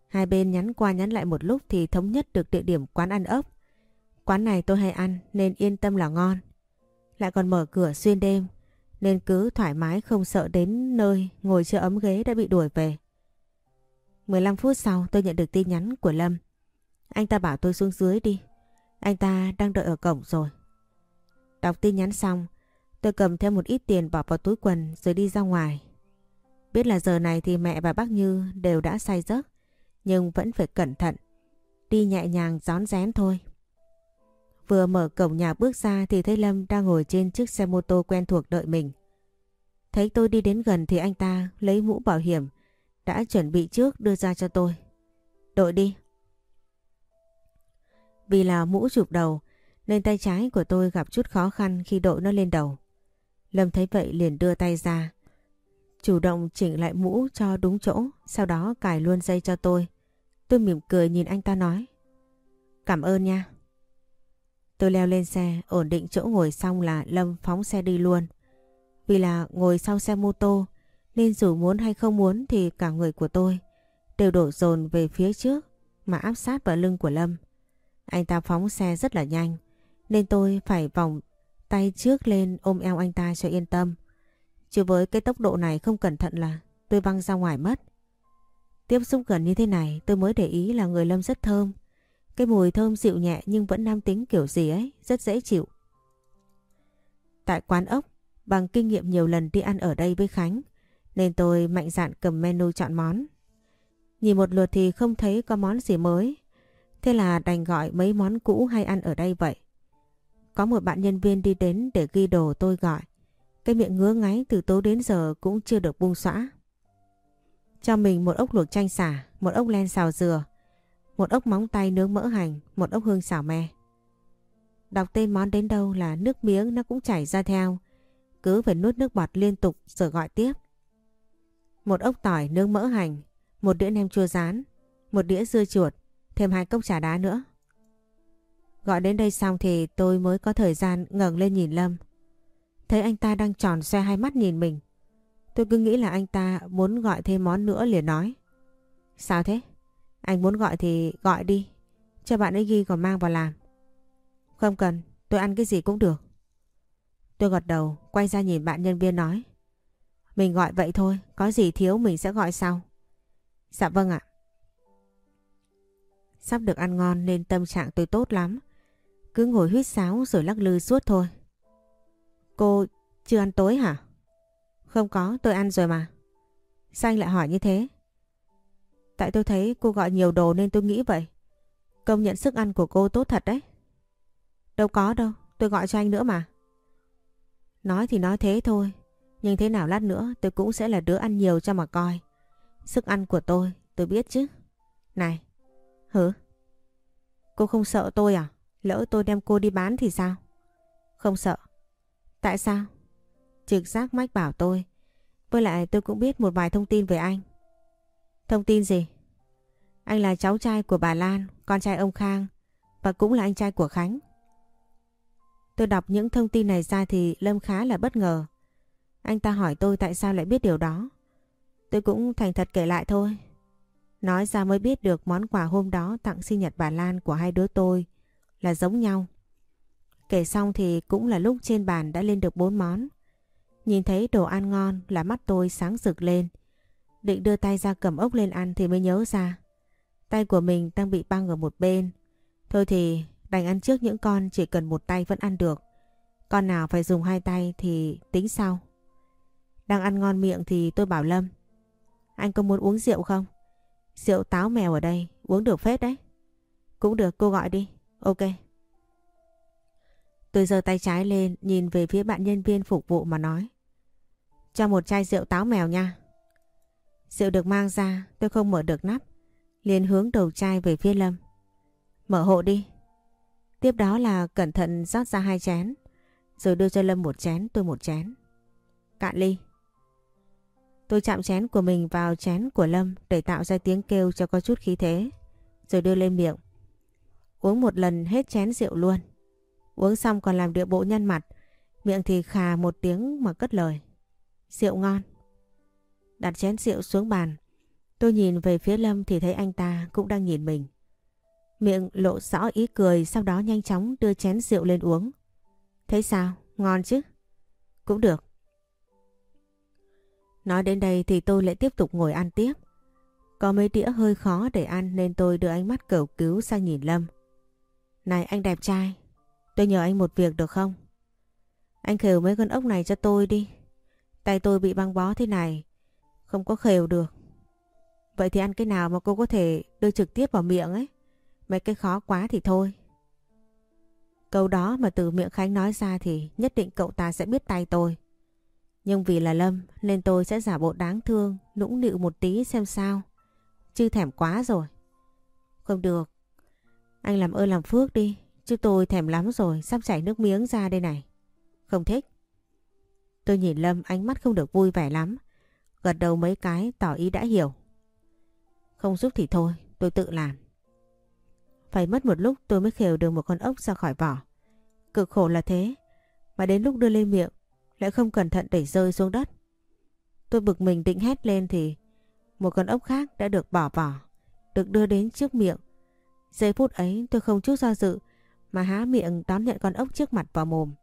Hai bên nhắn qua nhắn lại một lúc thì thống nhất được địa điểm quán ăn ốc. Quán này tôi hay ăn nên yên tâm là ngon. Lại còn mở cửa xuyên đêm, Nên cứ thoải mái không sợ đến nơi ngồi chưa ấm ghế đã bị đuổi về. 15 phút sau tôi nhận được tin nhắn của Lâm. Anh ta bảo tôi xuống dưới đi. Anh ta đang đợi ở cổng rồi. Đọc tin nhắn xong, tôi cầm theo một ít tiền bỏ vào túi quần rồi đi ra ngoài. Biết là giờ này thì mẹ và bác Như đều đã say giấc, nhưng vẫn phải cẩn thận. Đi nhẹ nhàng gión rén thôi. Vừa mở cổng nhà bước ra thì thấy Lâm đang ngồi trên chiếc xe mô tô quen thuộc đợi mình. Thấy tôi đi đến gần thì anh ta lấy mũ bảo hiểm đã chuẩn bị trước đưa ra cho tôi. Đội đi. Vì là mũ chụp đầu nên tay trái của tôi gặp chút khó khăn khi đội nó lên đầu. Lâm thấy vậy liền đưa tay ra. Chủ động chỉnh lại mũ cho đúng chỗ, sau đó cài luôn dây cho tôi. Tôi mỉm cười nhìn anh ta nói. Cảm ơn nha. Tôi leo lên xe, ổn định chỗ ngồi xong là Lâm phóng xe đi luôn. Vì là ngồi sau xe mô tô, nên dù muốn hay không muốn thì cả người của tôi đều đổ dồn về phía trước mà áp sát vào lưng của Lâm. Anh ta phóng xe rất là nhanh nên tôi phải vòng tay trước lên ôm eo anh ta cho yên tâm. Chứ với cái tốc độ này không cẩn thận là tôi văng ra ngoài mất. Tiếp xúc gần như thế này tôi mới để ý là người Lâm rất thơm. Cái mùi thơm dịu nhẹ nhưng vẫn nam tính kiểu gì ấy, rất dễ chịu. Tại quán ốc, bằng kinh nghiệm nhiều lần đi ăn ở đây với Khánh, nên tôi mạnh dạn cầm menu chọn món. Nhìn một lượt thì không thấy có món gì mới. Thế là đành gọi mấy món cũ hay ăn ở đây vậy. Có một bạn nhân viên đi đến để ghi đồ tôi gọi. Cái miệng ngứa ngáy từ tối đến giờ cũng chưa được buông xõa. Cho mình một ốc luộc chanh xả, một ốc len xào dừa, một ốc móng tay nướng mỡ hành, một ốc hương xào me. Đọc tên món đến đâu là nước miếng nó cũng chảy ra theo. Cứ phải nuốt nước bọt liên tục rồi gọi tiếp một ốc tỏi nướng mỡ hành, một đĩa nem chua rán, một đĩa dưa chuột, thêm hai cốc trà đá nữa. Gọi đến đây xong thì tôi mới có thời gian ngẩng lên nhìn Lâm. Thấy anh ta đang tròn xoe hai mắt nhìn mình. Tôi cứ nghĩ là anh ta muốn gọi thêm món nữa liền nói. Sao thế? Anh muốn gọi thì gọi đi. Cho bạn ấy ghi còn mang vào làm. Không cần, tôi ăn cái gì cũng được. Tôi gật đầu, quay ra nhìn bạn nhân viên nói. Mình gọi vậy thôi, có gì thiếu mình sẽ gọi sau. Dạ vâng ạ. Sắp được ăn ngon nên tâm trạng tôi tốt lắm. Cứ ngồi huyết sáo rồi lắc lư suốt thôi. Cô chưa ăn tối hả? Không có, tôi ăn rồi mà. Sao anh lại hỏi như thế? Tại tôi thấy cô gọi nhiều đồ nên tôi nghĩ vậy. Công nhận sức ăn của cô tốt thật đấy. Đâu có đâu, tôi gọi cho anh nữa mà. Nói thì nói thế thôi, nhưng thế nào lát nữa tôi cũng sẽ là đứa ăn nhiều cho mà coi. Sức ăn của tôi, tôi biết chứ. Này, hử? Cô không sợ tôi à? Lỡ tôi đem cô đi bán thì sao? Không sợ. Tại sao? Trực giác mách bảo tôi. Với lại tôi cũng biết một vài thông tin về anh. Thông tin gì? Anh là cháu trai của bà Lan, con trai ông Khang và cũng là anh trai của Khánh. Tôi đọc những thông tin này ra thì Lâm khá là bất ngờ. Anh ta hỏi tôi tại sao lại biết điều đó. Tôi cũng thành thật kể lại thôi. Nói ra mới biết được món quà hôm đó tặng sinh nhật bà Lan của hai đứa tôi là giống nhau. Kể xong thì cũng là lúc trên bàn đã lên được bốn món. Nhìn thấy đồ ăn ngon là mắt tôi sáng rực lên. Định đưa tay ra cầm ốc lên ăn thì mới nhớ ra. Tay của mình đang bị băng ở một bên. Thôi thì đành ăn trước những con chỉ cần một tay vẫn ăn được. Con nào phải dùng hai tay thì tính sau. Đang ăn ngon miệng thì tôi bảo Lâm. Anh có muốn uống rượu không? Rượu táo mèo ở đây, uống được phết đấy. Cũng được, cô gọi đi. Ok. Tôi giơ tay trái lên nhìn về phía bạn nhân viên phục vụ mà nói. Cho một chai rượu táo mèo nha. Rượu được mang ra, tôi không mở được nắp. liền hướng đầu chai về phía Lâm. Mở hộ đi. Tiếp đó là cẩn thận rót ra hai chén. Rồi đưa cho Lâm một chén tôi một chén. Cạn ly. Tôi chạm chén của mình vào chén của Lâm để tạo ra tiếng kêu cho có chút khí thế. Rồi đưa lên miệng. Uống một lần hết chén rượu luôn. Uống xong còn làm điệu bộ nhăn mặt. Miệng thì khà một tiếng mà cất lời. Rượu ngon. Đặt chén rượu xuống bàn. Tôi nhìn về phía Lâm thì thấy anh ta cũng đang nhìn mình. Miệng lộ rõ ý cười, sau đó nhanh chóng đưa chén rượu lên uống. Thấy sao? Ngon chứ? Cũng được. Nói đến đây thì tôi lại tiếp tục ngồi ăn tiếp. Có mấy đĩa hơi khó để ăn nên tôi đưa ánh mắt cầu cứu sang nhìn Lâm. Này anh đẹp trai, tôi nhờ anh một việc được không? Anh khều mấy con ốc này cho tôi đi. Tay tôi bị băng bó thế này, không có khều được. Vậy thì ăn cái nào mà cô có thể đưa trực tiếp vào miệng ấy? Mấy cái khó quá thì thôi. Câu đó mà từ miệng Khánh nói ra thì nhất định cậu ta sẽ biết tay tôi. Nhưng vì là Lâm nên tôi sẽ giả bộ đáng thương, nũng nịu một tí xem sao. Chứ thèm quá rồi. Không được. Anh làm ơn làm phước đi. Chứ tôi thèm lắm rồi, sắp chảy nước miếng ra đây này. Không thích. Tôi nhìn Lâm ánh mắt không được vui vẻ lắm. Gật đầu mấy cái tỏ ý đã hiểu. Không giúp thì thôi, tôi tự làm. Phải mất một lúc tôi mới khều được một con ốc ra khỏi vỏ. Cực khổ là thế, mà đến lúc đưa lên miệng lại không cẩn thận đẩy rơi xuống đất. Tôi bực mình định hét lên thì một con ốc khác đã được bỏ vỏ, được đưa đến trước miệng. Giây phút ấy tôi không chút do dự mà há miệng đón nhận con ốc trước mặt vào mồm.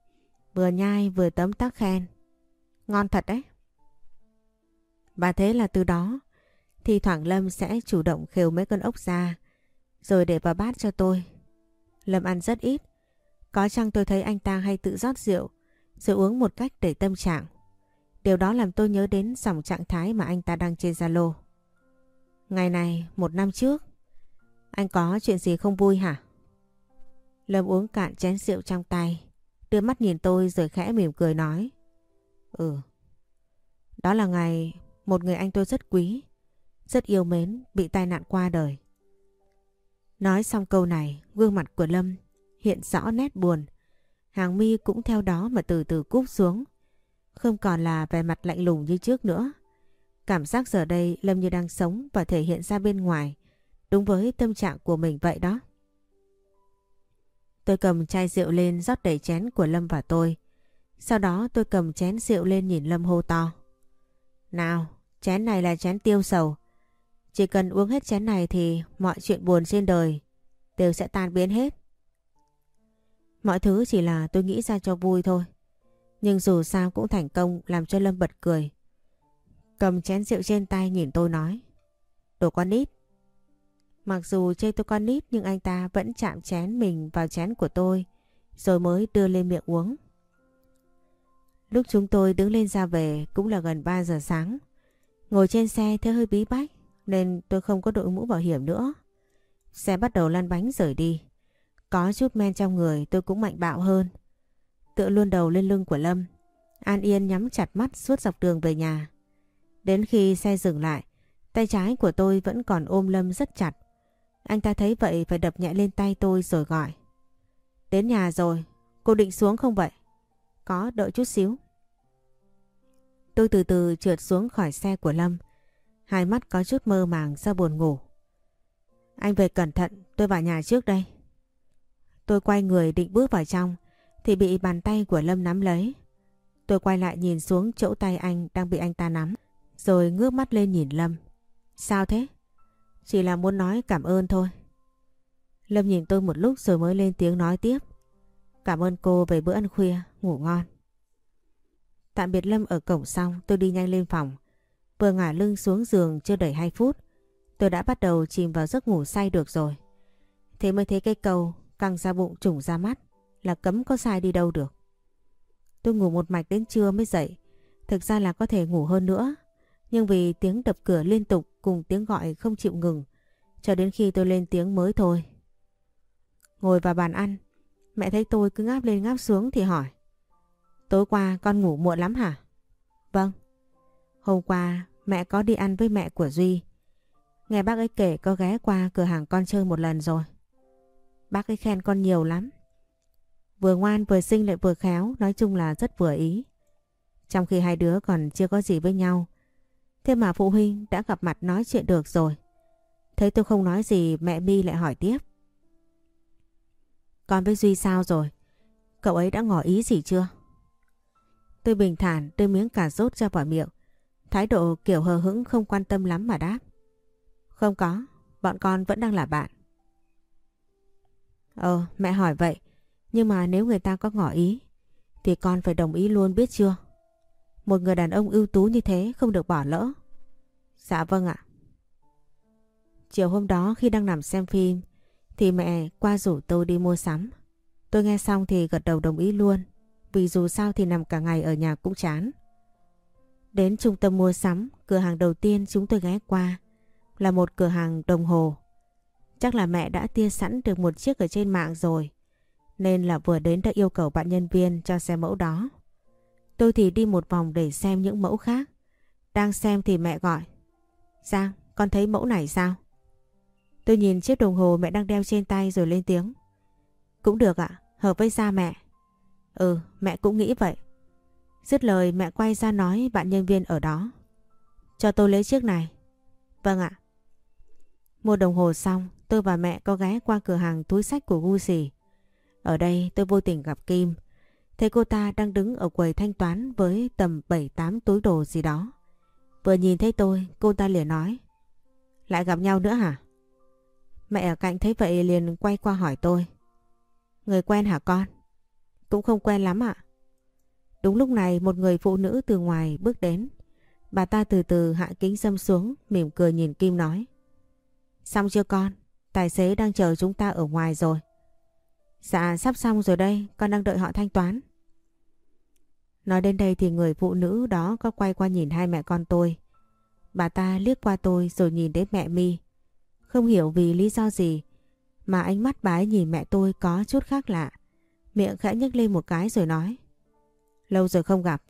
Vừa nhai vừa tấm tắc khen. Ngon thật đấy. Và thế là từ đó thì thoảng Lâm sẽ chủ động khều mấy con ốc ra rồi để vào bát cho tôi. Lâm ăn rất ít. Có chăng tôi thấy anh ta hay tự rót rượu rồi uống một cách để tâm trạng. Điều đó làm tôi nhớ đến dòng trạng thái mà anh ta đăng trên Zalo. Ngày này, một năm trước, anh có chuyện gì không vui hả? Lâm uống cạn chén rượu trong tay, đưa mắt nhìn tôi rồi khẽ mỉm cười nói. Ừ, đó là ngày một người anh tôi rất quý, rất yêu mến, bị tai nạn qua đời. Nói xong câu này, gương mặt của Lâm hiện rõ nét buồn. Hàng mi cũng theo đó mà từ từ cúp xuống. Không còn là vẻ mặt lạnh lùng như trước nữa. Cảm giác giờ đây Lâm như đang sống và thể hiện ra bên ngoài. Đúng với tâm trạng của mình vậy đó. Tôi cầm chai rượu lên rót đầy chén của Lâm và tôi. Sau đó tôi cầm chén rượu lên nhìn Lâm hô to. Nào, chén này là chén tiêu sầu. Chỉ cần uống hết chén này thì mọi chuyện buồn trên đời đều sẽ tan biến hết. Mọi thứ chỉ là tôi nghĩ ra cho vui thôi. Nhưng dù sao cũng thành công làm cho Lâm bật cười. Cầm chén rượu trên tay nhìn tôi nói. Đồ con nít. Mặc dù chê tôi con nít nhưng anh ta vẫn chạm chén mình vào chén của tôi, rồi mới đưa lên miệng uống. Lúc chúng tôi đứng lên ra về cũng là gần 3 giờ sáng. Ngồi trên xe thấy hơi bí bách, nên tôi không có đội mũ bảo hiểm nữa. Xe bắt đầu lăn bánh rời đi. Có chút men trong người tôi cũng mạnh bạo hơn. Tựa luôn đầu lên lưng của Lâm. An Yên nhắm chặt mắt suốt dọc đường về nhà. Đến khi xe dừng lại, tay trái của tôi vẫn còn ôm Lâm rất chặt. Anh ta thấy vậy phải đập nhẹ lên tay tôi rồi gọi. Đến nhà rồi, cô định xuống không vậy? Có, đợi chút xíu. Tôi từ từ trượt xuống khỏi xe của Lâm. Hai mắt có chút mơ màng do buồn ngủ. Anh về cẩn thận, tôi vào nhà trước đây. Tôi quay người định bước vào trong thì bị bàn tay của Lâm nắm lấy. Tôi quay lại nhìn xuống chỗ tay anh đang bị anh ta nắm rồi ngước mắt lên nhìn Lâm. Sao thế? Chỉ là muốn nói cảm ơn thôi. Lâm nhìn tôi một lúc rồi mới lên tiếng nói tiếp. Cảm ơn cô về bữa ăn khuya, ngủ ngon. Tạm biệt Lâm ở cổng xong tôi đi nhanh lên phòng. Vừa ngả lưng xuống giường chưa đầy 2 phút. Tôi đã bắt đầu chìm vào giấc ngủ say được rồi. Thế mới thấy cái câu căng ra bụng trùng ra mắt, là cấm có sai đi đâu được. Tôi ngủ một mạch đến trưa mới dậy. Thực ra là có thể ngủ hơn nữa. Nhưng vì tiếng đập cửa liên tục cùng tiếng gọi không chịu ngừng. Cho đến khi tôi lên tiếng mới thôi. Ngồi vào bàn ăn. Mẹ thấy tôi cứ ngáp lên ngáp xuống thì hỏi. Tối qua con ngủ muộn lắm hả? Vâng. Hôm qua mẹ có đi ăn với mẹ của Duy. Nghe bác ấy kể có ghé qua cửa hàng con chơi một lần rồi. Bác ấy khen con nhiều lắm. Vừa ngoan vừa xinh lại vừa khéo, nói chung là rất vừa ý. Trong khi hai đứa còn chưa có gì với nhau. Thế mà phụ huynh đã gặp mặt nói chuyện được rồi. Thấy tôi không nói gì mẹ mi lại hỏi tiếp. Con với Duy sao rồi? Cậu ấy đã ngỏ ý gì chưa? Tôi bình thản đưa miếng cà rốt ra vào miệng. Thái độ kiểu hờ hững không quan tâm lắm mà đáp. Không có, bọn con vẫn đang là bạn. Ờ, mẹ hỏi vậy. Nhưng mà nếu người ta có ngỏ ý, thì con phải đồng ý luôn biết chưa? Một người đàn ông ưu tú như thế không được bỏ lỡ. Dạ vâng ạ. Chiều hôm đó khi đang nằm xem phim, thì mẹ qua rủ tôi đi mua sắm. Tôi nghe xong thì gật đầu đồng ý luôn, vì dù sao thì nằm cả ngày ở nhà cũng chán. Đến trung tâm mua sắm, cửa hàng đầu tiên chúng tôi ghé qua là một cửa hàng đồng hồ. Chắc là mẹ đã tia sẵn được một chiếc ở trên mạng rồi, nên là vừa đến đã yêu cầu bạn nhân viên cho xe mẫu đó. Tôi thì đi một vòng để xem những mẫu khác. Đang xem thì mẹ gọi. Giang, con thấy mẫu này sao? Tôi nhìn chiếc đồng hồ mẹ đang đeo trên tay rồi lên tiếng. Cũng được ạ, hợp với da mẹ. Ừ, mẹ cũng nghĩ vậy. Dứt lời mẹ quay ra nói bạn nhân viên ở đó. Cho tôi lấy chiếc này. Vâng ạ. Mua đồng hồ xong, tôi và mẹ có ghé qua cửa hàng túi sách của Gucci. Ở đây tôi vô tình gặp Kim. Thấy cô ta đang đứng ở quầy thanh toán với tầm 7-8 túi đồ gì đó. Vừa nhìn thấy tôi, cô ta liền nói. Lại gặp nhau nữa hả? Mẹ ở cạnh thấy vậy liền quay qua hỏi tôi. Người quen hả con? Cũng không quen lắm ạ. Đúng lúc này một người phụ nữ từ ngoài bước đến. Bà ta từ từ hạ kính dâm xuống, mỉm cười nhìn Kim nói. Xong chưa con? Tài xế đang chờ chúng ta ở ngoài rồi. Dạ sắp xong rồi đây, con đang đợi họ thanh toán. Nói đến đây thì người phụ nữ đó có quay qua nhìn hai mẹ con tôi. Bà ta liếc qua tôi rồi nhìn đến mẹ mi Không hiểu vì lý do gì mà ánh mắt bà ấy nhìn mẹ tôi có chút khác lạ. Miệng khẽ nhếch lên một cái rồi nói. Lâu rồi không gặp.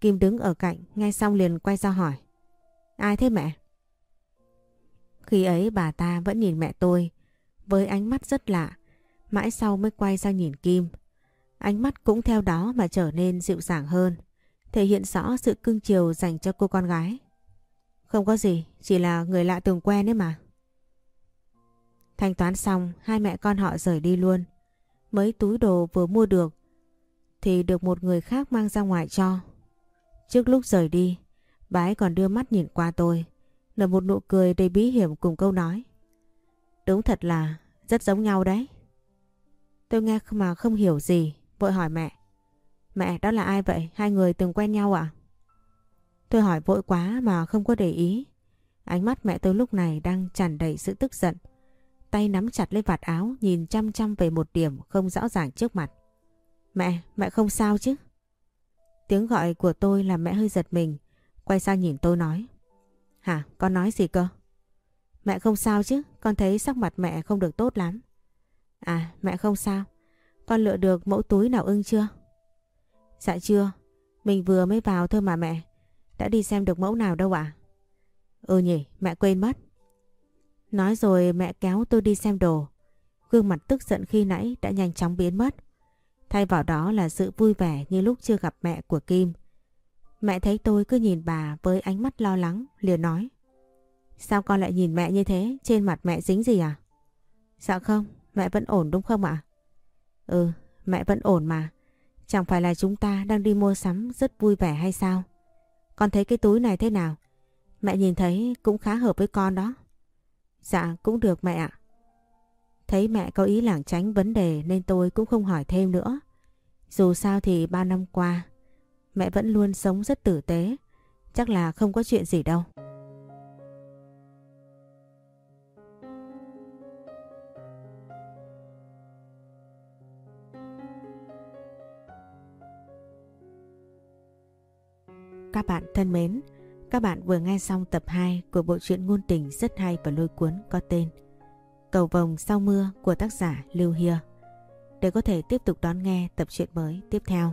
Kim đứng ở cạnh nghe xong liền quay ra hỏi. Ai thế mẹ? Khi ấy bà ta vẫn nhìn mẹ tôi với ánh mắt rất lạ. Mãi sau mới quay sang nhìn Kim. Ánh mắt cũng theo đó mà trở nên dịu dàng hơn. Thể hiện rõ sự cưng chiều dành cho cô con gái. Không có gì, chỉ là người lạ từng quen ấy mà. Thanh toán xong, hai mẹ con họ rời đi luôn. Mấy túi đồ vừa mua được thì được một người khác mang ra ngoài cho. Trước lúc rời đi, bà ấy còn đưa mắt nhìn qua tôi, nở một nụ cười đầy bí hiểm cùng câu nói. Đúng thật là rất giống nhau đấy. Tôi nghe mà không hiểu gì, vội hỏi mẹ. Mẹ, đó là ai vậy? Hai người từng quen nhau à? Tôi hỏi vội quá mà không có để ý. Ánh mắt mẹ tôi lúc này đang tràn đầy sự tức giận. Tay nắm chặt lấy vạt áo nhìn chăm chăm về một điểm không rõ ràng trước mặt. Mẹ, mẹ không sao chứ? Tiếng gọi của tôi làm mẹ hơi giật mình. Quay sang nhìn tôi nói. Hả, con nói gì cơ? Mẹ không sao chứ, con thấy sắc mặt mẹ không được tốt lắm. À, mẹ không sao. Con lựa được mẫu túi nào ưng chưa? Dạ chưa, mình vừa mới vào thôi mà mẹ. Đã đi xem được mẫu nào đâu ạ? Ừ nhỉ, mẹ quên mất. Nói rồi mẹ kéo tôi đi xem đồ. Gương mặt tức giận khi nãy đã nhanh chóng biến mất. Thay vào đó là sự vui vẻ như lúc chưa gặp mẹ của Kim. Mẹ thấy tôi cứ nhìn bà với ánh mắt lo lắng, liền nói. Sao con lại nhìn mẹ như thế? Trên mặt mẹ dính gì à? Dạ không, mẹ vẫn ổn đúng không ạ? Ừ, mẹ vẫn ổn mà. Chẳng phải là chúng ta đang đi mua sắm rất vui vẻ hay sao? Con thấy cái túi này thế nào? Mẹ nhìn thấy cũng khá hợp với con đó. Dạ, cũng được mẹ ạ. Thấy mẹ có ý lảng tránh vấn đề nên tôi cũng không hỏi thêm nữa. Dù sao thì ba năm qua, mẹ vẫn luôn sống rất tử tế. Chắc là không có chuyện gì đâu. Các bạn thân mến, các bạn vừa nghe xong tập 2 của bộ truyện ngôn tình rất hay và lôi cuốn có tên Cầu vồng sau mưa của tác giả Lưu Hia. Để có thể tiếp tục đón nghe tập truyện mới tiếp theo,